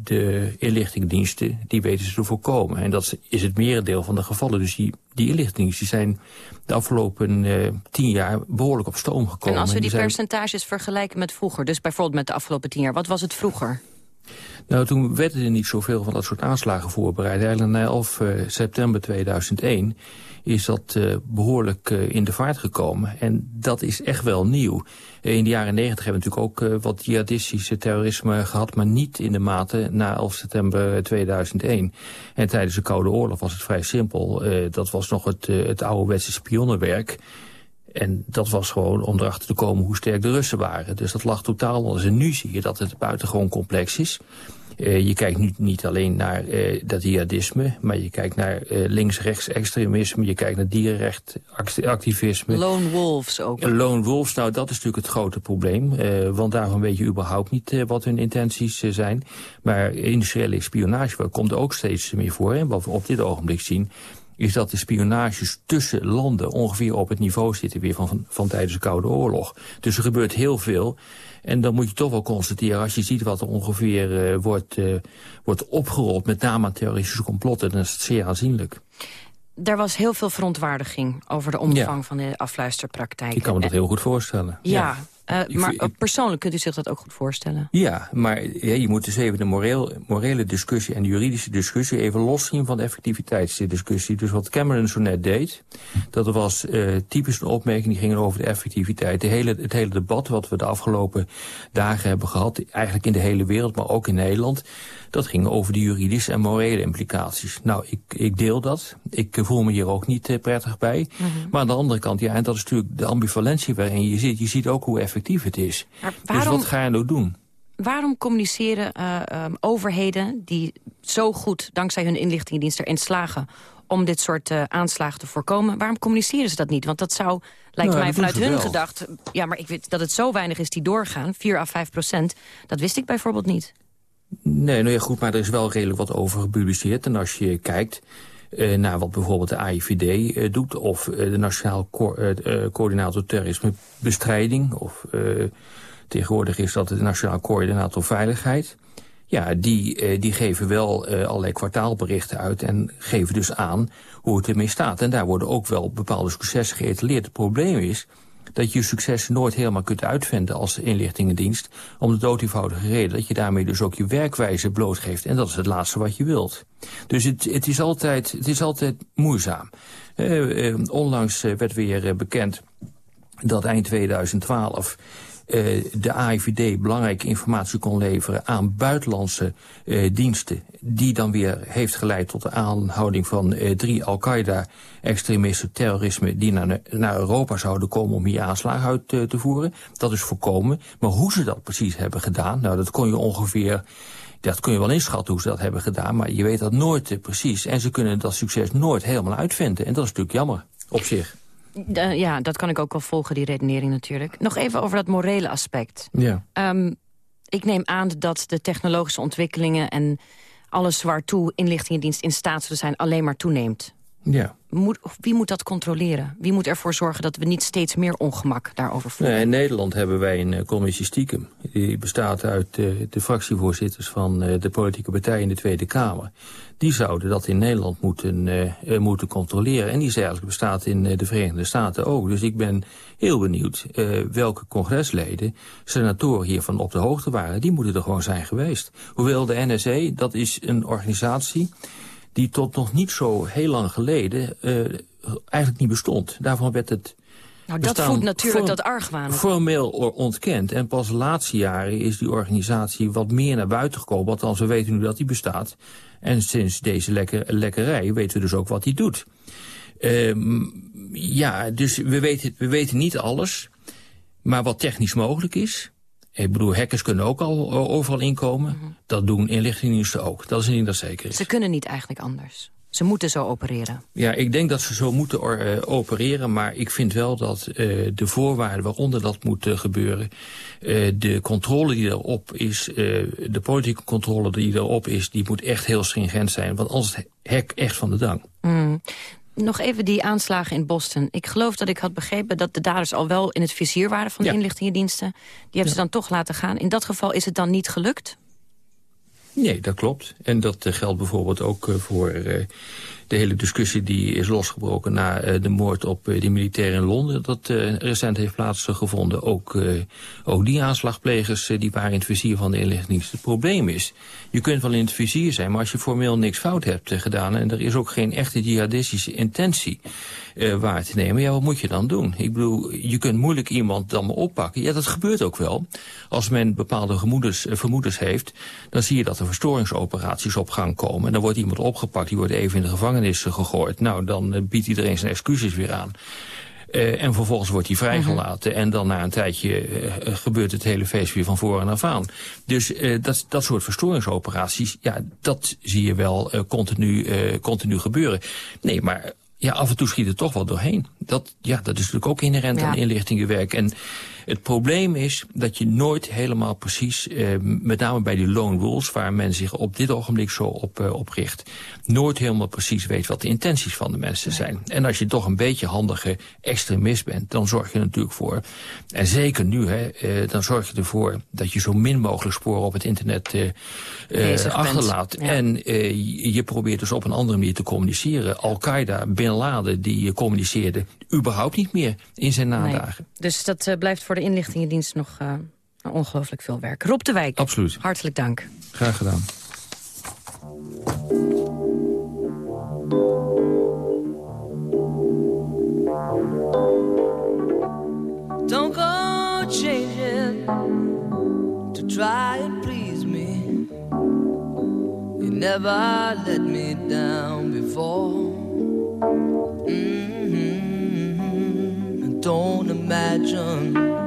de inlichtingendiensten, die weten ze te voorkomen. En dat is het merendeel van de gevallen. Dus die, die inlichtingendiensten zijn de afgelopen tien jaar behoorlijk op stoom gekomen. En als we die, die percentages vergelijken met vroeger, dus bijvoorbeeld met de afgelopen tien jaar, wat was het vroeger? Nou, toen werden er niet zoveel van dat soort aanslagen voorbereid. Eigenlijk na 11 september 2001 is dat uh, behoorlijk uh, in de vaart gekomen. En dat is echt wel nieuw. In de jaren negentig hebben we natuurlijk ook uh, wat jihadistische terrorisme gehad... maar niet in de mate na 11 september 2001. En tijdens de Koude Oorlog was het vrij simpel. dat was nog het, het ouderwetse spionnenwerk... En dat was gewoon om erachter te komen hoe sterk de Russen waren. Dus dat lag totaal anders. En nu zie je dat het buitengewoon complex is. Uh, je kijkt nu niet alleen naar uh, dat jihadisme, maar je kijkt naar uh, links-rechts extremisme, je kijkt naar dierenrechtactivisme. Lone wolves ook. Lone wolves, nou dat is natuurlijk het grote probleem, want daarvan weet je überhaupt niet wat hun intenties zijn. Maar industriële spionage komt ook steeds meer voor, en wat we op dit ogenblik zien is dat de spionages tussen landen ongeveer op het niveau zitten weer van, van, van tijdens de Koude Oorlog. Dus er gebeurt heel veel. En dan moet je toch wel constateren, als je ziet wat er ongeveer uh, wordt, uh, wordt opgerold... met name aan terroristische complotten, dan is het zeer aanzienlijk. Er was heel veel verontwaardiging over de omvang van de afluisterpraktijk. Ik kan me dat heel goed voorstellen. ja. Uh, maar persoonlijk kunt u zich dat ook goed voorstellen? Ja, maar ja, je moet dus even de moreel, morele discussie en de juridische discussie even loszien van de effectiviteitsdiscussie. Dus wat Cameron zo net deed, dat was uh, typisch een opmerking die ging over de effectiviteit. De hele, het hele debat wat we de afgelopen dagen hebben gehad, eigenlijk in de hele wereld, maar ook in Nederland, dat ging over de juridische en morele implicaties. Nou, ik, ik deel dat. Ik voel me hier ook niet uh, prettig bij. Mm -hmm. Maar aan de andere kant, ja, en dat is natuurlijk de ambivalentie waarin je zit. Je ziet ook hoe effectief het is. Waarom, dus wat ga je nou doen? Waarom communiceren uh, um, overheden die zo goed, dankzij hun inlichtingendienst, erin slagen om dit soort uh, aanslagen te voorkomen. Waarom communiceren ze dat niet? Want dat zou, lijkt nou, mij vanuit hun gedacht... ja, maar ik weet dat het zo weinig is die doorgaan, 4 à 5 procent... dat wist ik bijvoorbeeld niet. Nee, nou ja, goed, maar er is wel redelijk wat over gepubliceerd. En als je kijkt uh, naar wat bijvoorbeeld de AIVD uh, doet... of uh, de Nationaal Co Coördinator Terrorismebestrijding... of tegenwoordig is dat de Nationaal Coördinator Veiligheid... ja, die, die geven wel allerlei kwartaalberichten uit... en geven dus aan hoe het ermee staat. En daar worden ook wel bepaalde successen geëtaleerd. Het probleem is dat je succes nooit helemaal kunt uitvinden als inlichtingendienst... om de dood eenvoudige reden dat je daarmee dus ook je werkwijze blootgeeft. En dat is het laatste wat je wilt. Dus het, het, is, altijd, het is altijd moeizaam. Uh, uh, onlangs werd weer bekend dat eind 2012 uh, de AIVD belangrijke informatie kon leveren aan buitenlandse uh, diensten. Die dan weer heeft geleid tot de aanhouding van uh, drie Al-Qaeda-extremisten, terrorisme... die naar, naar Europa zouden komen om hier aanslagen uit te voeren. Dat is voorkomen. Maar hoe ze dat precies hebben gedaan, nou dat kon je ongeveer... Dat kun je wel inschatten hoe ze dat hebben gedaan, maar je weet dat nooit precies. En ze kunnen dat succes nooit helemaal uitvinden. En dat is natuurlijk jammer, op zich ja, dat kan ik ook wel volgen, die redenering natuurlijk. Nog even over dat morele aspect. Ja. Um, ik neem aan dat de technologische ontwikkelingen... en alles waartoe inlichtingendienst in staat zullen zijn... alleen maar toeneemt. Ja. Moet, wie moet dat controleren? Wie moet ervoor zorgen dat we niet steeds meer ongemak daarover voelen? Nee, in Nederland hebben wij een uh, commissie stiekem. Die bestaat uit uh, de fractievoorzitters van uh, de politieke partijen in de Tweede Kamer. Die zouden dat in Nederland moeten, moeten controleren. En die eigenlijk bestaat in de Verenigde Staten ook. Dus ik ben heel benieuwd welke congresleden, senatoren hiervan op de hoogte waren. Die moeten er gewoon zijn geweest. Hoewel de NSA, dat is een organisatie die tot nog niet zo heel lang geleden uh, eigenlijk niet bestond. Daarvan werd het nou, dat voedt natuurlijk dat argwaan. Formeel ontkend. En pas de laatste jaren is die organisatie wat meer naar buiten gekomen. Althans, we weten nu dat die bestaat. En sinds deze lekker, lekkerij weten we dus ook wat die doet. Uh, ja, dus we weten, we weten niet alles. Maar wat technisch mogelijk is, ik bedoel, hackers kunnen ook al eh, overal inkomen. Mhm. Dat doen inlichtingendiensten ook. Dat is ding dat zeker is. Ze kunnen niet eigenlijk anders. Ze moeten zo opereren. Ja, ik denk dat ze zo moeten uh, opereren. Maar ik vind wel dat uh, de voorwaarden waaronder dat moet uh, gebeuren... de controle die erop is, de politieke controle die erop is... die moet echt heel stringent zijn. Want anders is het hek echt van de dang. Mm. Nog even die aanslagen in Boston. Ik geloof dat ik had begrepen dat de daders al wel in het vizier waren van de inlichtingendiensten. Die hebben ze dan toch laten gaan. In dat geval is het dan niet gelukt? Nee, dat klopt. En dat uh, geldt bijvoorbeeld ook uh, voor uh, de hele discussie die is losgebroken na uh, de moord op uh, die militair in Londen. Dat uh, recent heeft plaatsgevonden. Ook, ook die aanslagplegers die waren in het vizier van de inlichtingendienst. Het probleem is, je kunt wel in het vizier zijn, maar als je formeel niks fout hebt gedaan... en er is ook geen echte jihadistische intentie waar te nemen... ja, wat moet je dan doen? Ik bedoel, je kunt moeilijk iemand dan oppakken. Ja, dat gebeurt ook wel. Als men bepaalde vermoedens heeft... dan zie je dat er verstoringsoperaties op gang komen. En dan wordt iemand opgepakt, die wordt even in de gevangenis gevangenis gegooid. Nou, dan uh, biedt iedereen zijn excuses weer aan. Uh, en vervolgens wordt hij vrijgelaten. En dan na een tijdje uh, gebeurt het hele feest weer van voren af aan. Dus dat, dat soort verstoringsoperaties, ja, dat zie je wel continu, continu gebeuren. Nee, maar ja, af en toe schiet het toch wel doorheen. Dat, ja, dat is natuurlijk ook inherent ja. aan inlichtingenwerk. En het probleem is dat je nooit helemaal precies, eh, met name bij die lone wolves... waar men zich op dit ogenblik zo op, op richt... nooit helemaal precies weet wat de intenties van de mensen zijn. En als je toch een beetje handige extremist bent... dan zorg je er natuurlijk voor, en zeker nu, hè, uh, dan zorg je ervoor... dat je zo min mogelijk sporen op het internet achterlaat. Ja. En je probeert dus op een andere manier te communiceren. Al-Qaeda, Bin Laden, die communiceerde überhaupt niet meer in zijn nadagen. Nee. Dus dat blijft voor de inlichtingendienst nog uh, ongelooflijk veel werk. Rob de Wijk, Absoluut. hartelijk dank. Graag gedaan. Don't go changing to try and please me. You never let me down before. Mm -hmm. Don't imagine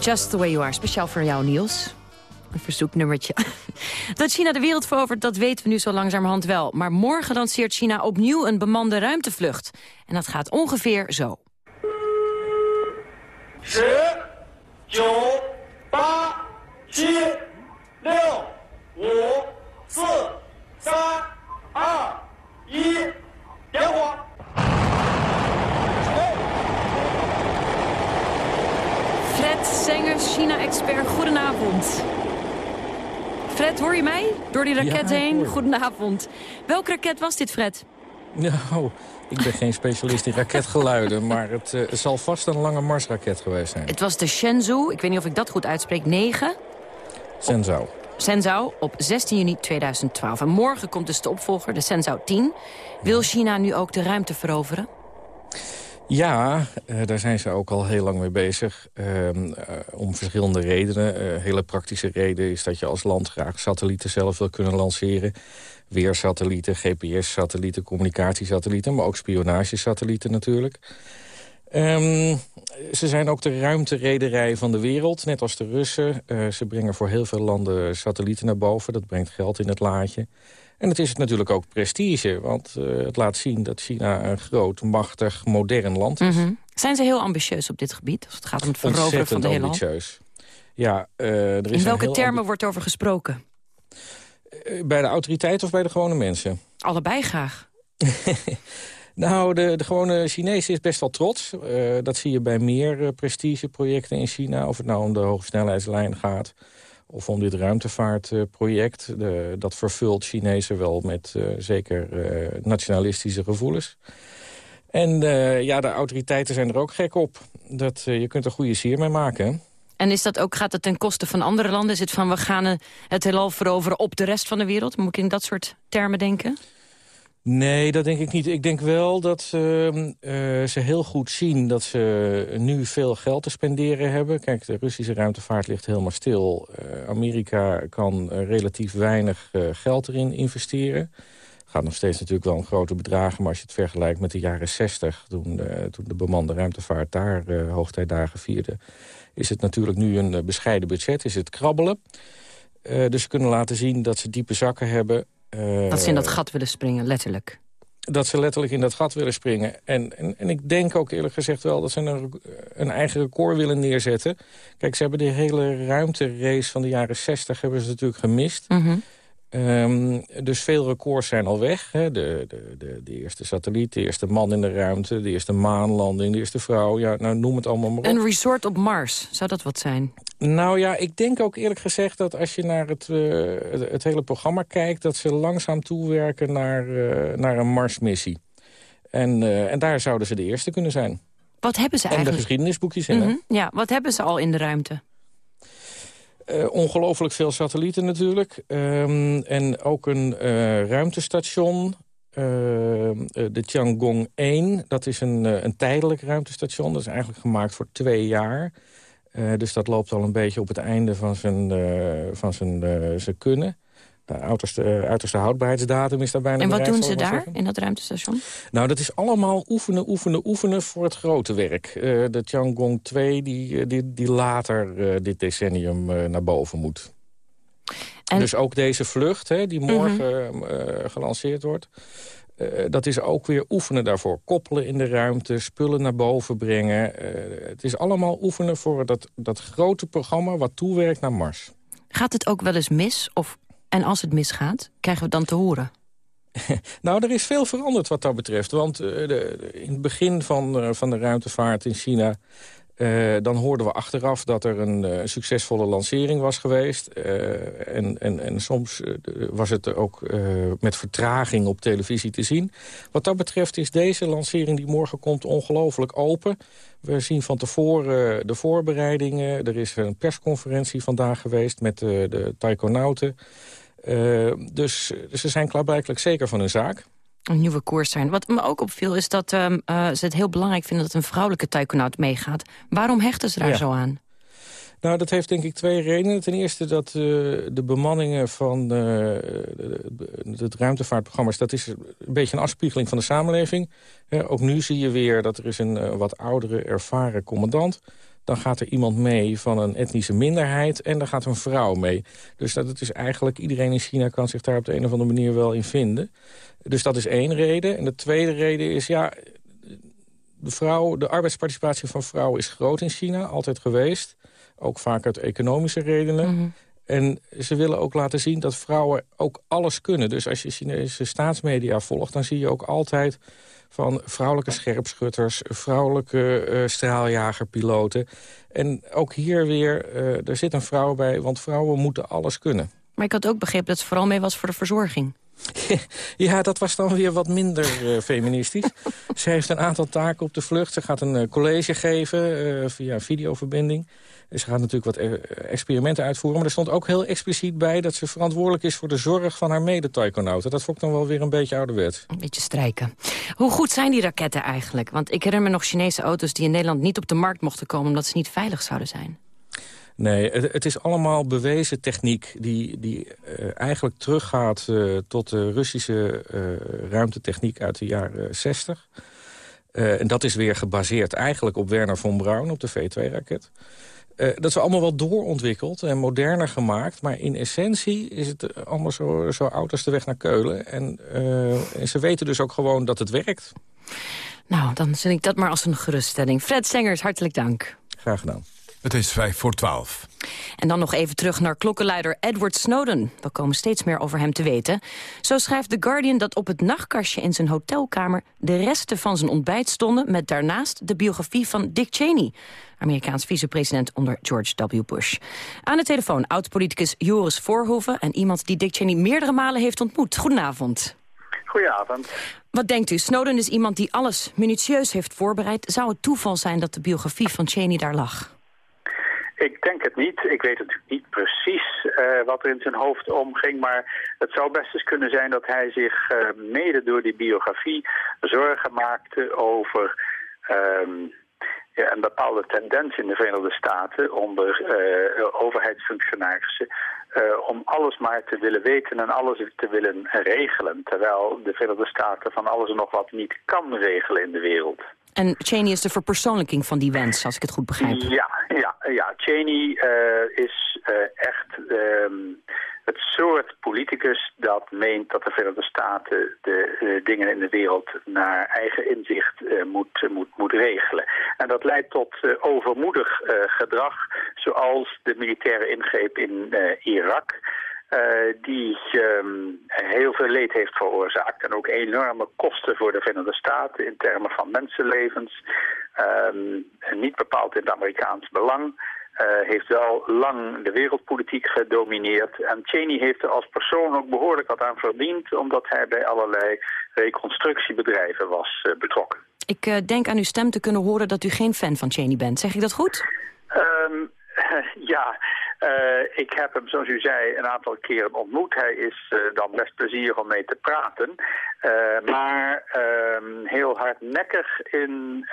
Just the way you are. Speciaal voor jou, Niels. Een verzoeknummertje. Dat China de wereld verovert, dat weten we nu zo langzamerhand wel. Maar morgen lanceert China opnieuw een bemande ruimtevlucht. En dat gaat ongeveer zo. 10, 9, 8, 7, 6, 5, 4, 3, 2, 1, Fred China-expert, goedenavond. Fred, hoor je mij? Door die raket Ja, heen? Goedenavond. Welke raket was dit, Fred? Nou, ik ben geen specialist in raketgeluiden... maar het eh, zal vast een lange Marsraket geweest zijn. Het was de Shenzhou, ik weet niet of ik dat goed uitspreek, 9. Shenzhou. Shenzhou op 16 juni 2012. En morgen komt dus de opvolger, de Shenzhou 10. Wil China nu ook de ruimte veroveren? Ja, eh, daar zijn ze ook al heel lang mee bezig. Ehm, eh, om verschillende redenen. Eh hele praktische reden is dat je als land graag satellieten zelf wil kunnen lanceren. Weersatellieten, GPS-satellieten, communicatiesatellieten... maar ook spionagesatellieten natuurlijk. Ehm, ze zijn ook de ruimterederij van de wereld, net als de Russen. Ze brengen voor heel veel landen satellieten naar boven. Dat brengt geld in het laadje. En het is natuurlijk ook prestige, want eh, het laat zien dat China een groot, machtig, modern land is. Mhm. Zijn ze heel ambitieus op dit gebied, als het gaat om het veroveren van de hele ambitieus. Ja, eh, er is In welke termen wordt over gesproken? eh, Bij de autoriteiten of bij de gewone mensen? Allebei graag. Nou, de, de gewone Chinees is best wel trots. Dat zie je bij meer prestigeprojecten in China. Of het nou om de hogesnelheidslijn gaat of om dit ruimtevaartproject. De- dat vervult Chinezen wel met eh, zeker eh, nationalistische gevoelens. En eh, ja, de autoriteiten zijn er ook gek op. Dat, eh, je kunt er goede sier mee maken. En is dat ook, gaat het ten koste van andere landen? Is het van we gaan eh, het heelal veroveren op de rest van de wereld? Moet ik in dat soort termen denken? Nee, dat denk ik niet. Ik denk wel dat eh, ze heel goed zien dat ze nu veel geld te spenderen hebben. Kijk, de Russische ruimtevaart ligt helemaal stil. Eh, Amerika kan eh, relatief weinig geld erin investeren. gaat nog steeds natuurlijk wel om grote bedragen... maar als je het vergelijkt met de jaren 60... toen, toen de bemande ruimtevaart daar hoogtijdagen vierde... is het natuurlijk nu een bescheiden budget, is het krabbelen. Dus ze kunnen laten zien dat ze diepe zakken hebben... Dat ze in dat gat willen springen, letterlijk. dat ze letterlijk in dat gat willen springen. En, en, en ik denk ook eerlijk gezegd wel dat ze een, een eigen record willen neerzetten. Kijk, ze hebben die hele ruimterace van de jaren 60 hebben ze natuurlijk gemist. Mhm. Ehm, dus veel records zijn al weg. Hè. De, de, de, de, eerste satelliet, de eerste man in de ruimte... de eerste maanlanding, de eerste vrouw. Ja, nou, noem het allemaal maar op. Een resort op Mars, zou dat wat zijn? Nou ja, ik denk ook eerlijk gezegd dat als je naar het, uh, het, hele programma kijkt... dat ze langzaam toewerken naar, uh, naar een Marsmissie. En, uh, en daar zouden ze de eerste kunnen zijn. Wat hebben ze eigenlijk? En de geschiedenisboekjes in, mm -hmm. Ja, wat hebben ze al in de ruimte? Uh, ongelooflijk veel satellieten natuurlijk. Um, en ook een uh, ruimtestation. Uh, de Tiangong 1, dat is een, een tijdelijk ruimtestation. Dat is eigenlijk gemaakt voor twee jaar. dus dat loopt al een beetje op het einde van zijn, van zijn, zijn kunnen. De uiterste, uiterste houdbaarheidsdatum is daar bijna En wat doen ze daar, in dat ruimtestation? Nou, dat is allemaal oefenen, oefenen, oefenen voor het grote werk. Uh, de Tiangong 2, die, die, die later uh, dit decennium naar boven moet. En... Dus ook deze vlucht, hè, die morgen mm -hmm. gelanceerd wordt... dat is ook weer oefenen daarvoor. Koppelen in de ruimte, spullen naar boven brengen. het is allemaal oefenen voor dat, dat grote programma... wat toewerkt naar Mars. Gaat het ook wel eens mis of en als het misgaat, krijgen we het dan te horen? nou, er is veel veranderd wat dat betreft. Want uh, de, in het begin van, uh, van de ruimtevaart in China... Uh, dan hoorden we achteraf dat er een succesvolle lancering was geweest. en, en, en soms was het ook met vertraging op televisie te zien. Wat dat betreft is deze lancering die morgen komt ongelooflijk open. We zien van tevoren de voorbereidingen. Er is een persconferentie vandaag geweest met de, de taikonauten. Uh, dus ze zijn klaarblijkelijk zeker van hun zaak. Een nieuwe koers zijn. Wat me ook opviel is dat uh, uh, ze het heel belangrijk vinden... dat een vrouwelijke taikonaut meegaat. Waarom hechten ze daar ja. zo aan? Nou, dat heeft denk ik twee redenen. Ten eerste dat uh, de bemanningen van uh, het ruimtevaartprogramma's... dat is een beetje een afspiegeling van de samenleving. Uh, ook nu zie je weer dat er is een wat oudere, ervaren commandant dan gaat er iemand mee van een etnische minderheid... en dan gaat een vrouw mee. Dus dat het is eigenlijk, iedereen in China kan zich daar op de een of andere manier wel in vinden. Dus dat is één reden. En de tweede reden is, ja, de, vrouw, de arbeidsparticipatie van vrouwen is groot in China, altijd geweest. Ook vaak uit economische redenen. Mm -hmm. En ze willen ook laten zien dat vrouwen ook alles kunnen. Dus als je Chinese staatsmedia volgt, dan zie je ook altijd van vrouwelijke scherpschutters, vrouwelijke uh, straaljagerpiloten. En ook hier weer, uh, er zit een vrouw bij, want vrouwen moeten alles kunnen. Maar ik had ook begrepen dat het vooral mee was voor de verzorging. Ja, dat was dan weer wat minder uh, feministisch. Ze heeft een aantal taken op de vlucht. Ze gaat een college geven via videoverbinding. Ze gaat natuurlijk wat experimenten uitvoeren. Maar er stond ook heel expliciet bij dat ze verantwoordelijk is... voor de zorg van haar mede-taikonauten. Dat vond ik dan wel weer een beetje ouderwets. Een beetje strijken. Hoe goed zijn die raketten eigenlijk? Want ik herinner me nog Chinese auto's die in Nederland niet op de markt mochten komen... omdat ze niet veilig zouden zijn. Nee, het, het, is allemaal bewezen techniek die, die uh, eigenlijk teruggaat uh, tot de Russische uh, ruimtetechniek uit de jaren 60. en dat is weer gebaseerd eigenlijk op Werner von Braun, op de V2-raket. Dat is allemaal wel doorontwikkeld en moderner gemaakt. Maar in essentie is het allemaal zo, zo oud als de weg naar Keulen. En, en ze weten dus ook gewoon dat het werkt. Nou, dan zie ik dat maar als een geruststelling. Fred Sengers, hartelijk dank. Graag gedaan. Het is vijf voor twaalf. En dan nog even terug naar klokkenleider Edward Snowden. We komen steeds meer over hem te weten. Zo schrijft The Guardian dat op het nachtkastje in zijn hotelkamer... de resten van zijn ontbijt stonden... met daarnaast de biografie van Dick Cheney... Amerikaans vicepresident onder George W. Bush. Aan de telefoon oud-politicus Joris Voorhoeven... en iemand die Dick Cheney meerdere malen heeft ontmoet. Goedenavond. Goedenavond. Wat denkt u? Snowden is iemand die alles minutieus heeft voorbereid. Zou het toeval zijn dat de biografie van Cheney daar lag? Ik denk het niet. Ik weet natuurlijk niet precies uh, wat er in zijn hoofd omging. Maar het zou best eens kunnen zijn dat hij zich uh, mede door die biografie zorgen maakte over um, ja, een bepaalde tendens in de Verenigde Staten onder uh, overheidsfunctionarissen. om alles maar te willen weten en alles te willen regelen. Terwijl de Verenigde Staten van alles en nog wat niet kan regelen in de wereld. En Cheney is de verpersoonlijking van die wens, als ik het goed begrijp. Ja, ja, ja. Cheney uh, is uh, echt um, het soort politicus dat meent dat de Verenigde Staten de uh, dingen in de wereld naar eigen inzicht moet, moet, moet regelen. En dat leidt tot overmoedig gedrag, zoals de militaire ingreep in Irak... die ehm, heel veel leed heeft veroorzaakt. En ook enorme kosten voor de Verenigde Staten in termen van mensenlevens. Ehm, niet bepaald in het Amerikaans belang. Uh, heeft wel lang de wereldpolitiek gedomineerd. En Cheney heeft er als persoon ook behoorlijk wat aan verdiend... omdat hij bij allerlei reconstructiebedrijven was uh, betrokken. Ik denk aan uw stem te kunnen horen dat u geen fan van Cheney bent. Zeg ik dat goed? Um, ja, uh, ik heb hem, zoals u zei, een aantal keren ontmoet. Hij is uh, dan best plezierig om mee te praten. Uh, maar ehm, heel hardnekkig in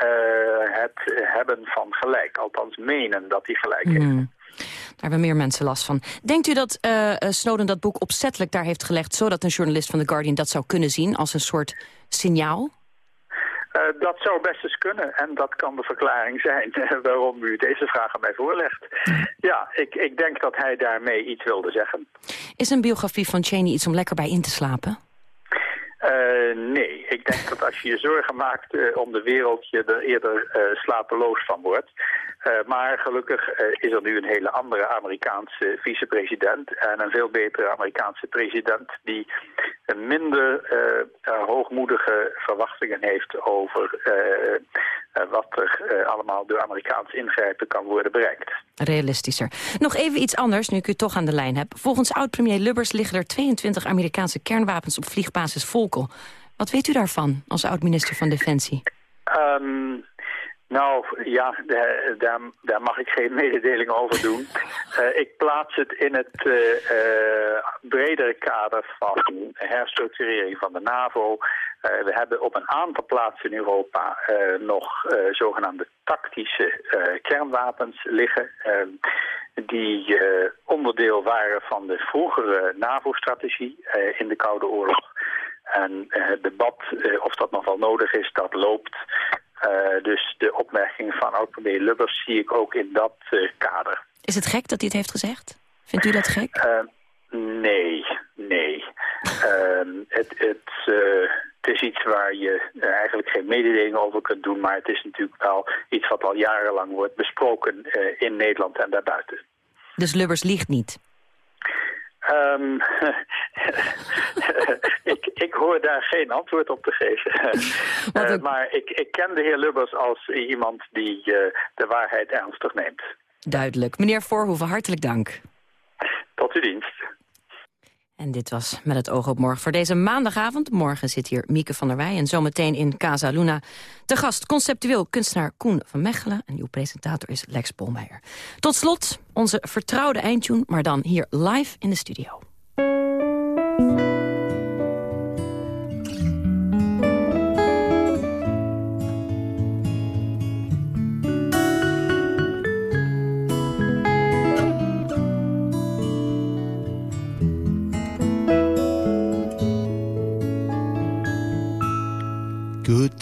het hebben van gelijk. Althans menen dat hij gelijk heeft. Mm. Daar hebben meer mensen last van. Denkt u dat Snowden dat boek opzettelijk daar heeft gelegd... zodat een journalist van The Guardian dat zou kunnen zien als een soort signaal? Uh, dat zou best eens kunnen. En dat kan de verklaring zijn waarom u deze vraag aan mij voorlegt. Ja, ik, ik denk dat hij daarmee iets wilde zeggen. Is een biografie van Cheney iets om lekker bij in te slapen? Uh, nee, ik denk dat als je je zorgen maakt uh, om de wereld, je er eerder uh, slapeloos van wordt. maar gelukkig is er nu een hele andere Amerikaanse vicepresident en een veel betere Amerikaanse president die minder hoogmoedige verwachtingen heeft over wat er allemaal door Amerikaans ingrijpen kan worden bereikt. Realistischer. Nog even iets anders, nu ik u toch aan de lijn heb. Volgens oud-premier Lubbers liggen er 22 Amerikaanse kernwapens op vliegbasis Wat weet u daarvan als oud-minister van Defensie? Um, nou, ja, daar, daar mag ik geen mededeling over doen. uh, ik plaats het in het uh, bredere kader van herstructurering van de NAVO. we hebben op een aantal plaatsen in Europa nog zogenaamde tactische kernwapens liggen. Ehm, die onderdeel waren van de vroegere NAVO-strategie in de Koude Oorlog. En het debat of dat nog wel nodig is, dat loopt. Uh, dus de opmerking van oud-premier Lubbers zie ik ook in dat kader. Is het gek dat hij het heeft gezegd? Vindt u dat gek? Nee, nee. Ehm, het, het, het, is iets waar je eigenlijk geen mededeling over kunt doen... maar het is natuurlijk wel iets wat al jarenlang wordt besproken in Nederland en daarbuiten. Dus Lubbers liegt niet? Um, ik, ik hoor daar geen antwoord op te geven. uh, maar ik, ik ken de heer Lubbers als iemand die uh, de waarheid ernstig neemt. Duidelijk. Meneer Voorhoeven, hartelijk dank. Tot uw dienst. En dit was Met het oog op morgen voor deze maandagavond. Morgen zit hier Mieke van der Wij en zometeen in Casa Luna. Te gast conceptueel kunstenaar Koen van Mechelen. En uw presentator is Lex Bolmeijer. Tot slot onze vertrouwde eindtune, maar dan hier live in de studio.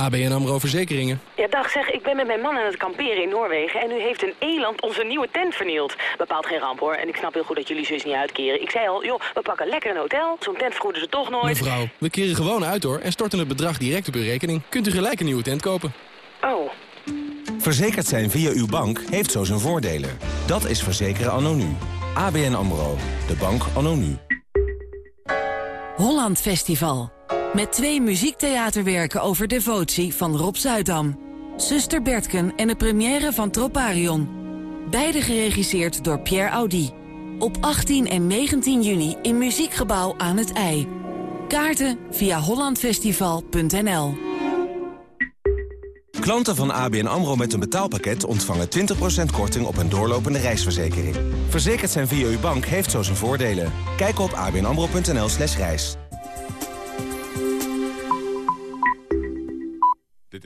ABN AMRO Verzekeringen. Ja, dag zeg, ik ben met mijn man aan het kamperen in Noorwegen... en nu heeft een eland onze nieuwe tent vernield. Bepaalt geen ramp hoor, en ik snap heel goed dat jullie zus niet uitkeren. Ik zei al, joh, we pakken lekker een hotel. Zo'n tent vergoeden ze toch nooit. Mevrouw, we keren gewoon uit hoor en storten het bedrag direct op uw rekening. Kunt u gelijk een nieuwe tent kopen. Oh. Verzekerd zijn via uw bank heeft zo zijn voordelen. Dat is verzekeren anno nu. ABN AMRO. De bank anno nu. Holland Festival. Met twee muziektheaterwerken over devotie van Rob Zuidam. Zuster Bertken en de première van Troparion. Beide geregisseerd door Pierre Audi. Op 18 en 19 juni in Muziekgebouw aan het IJ. Kaarten via hollandfestival.nl Klanten van ABN AMRO met een betaalpakket ontvangen 20% korting op een doorlopende reisverzekering. Verzekerd zijn via uw bank heeft zo zijn voordelen. Kijk op abnamro.nl slash reis.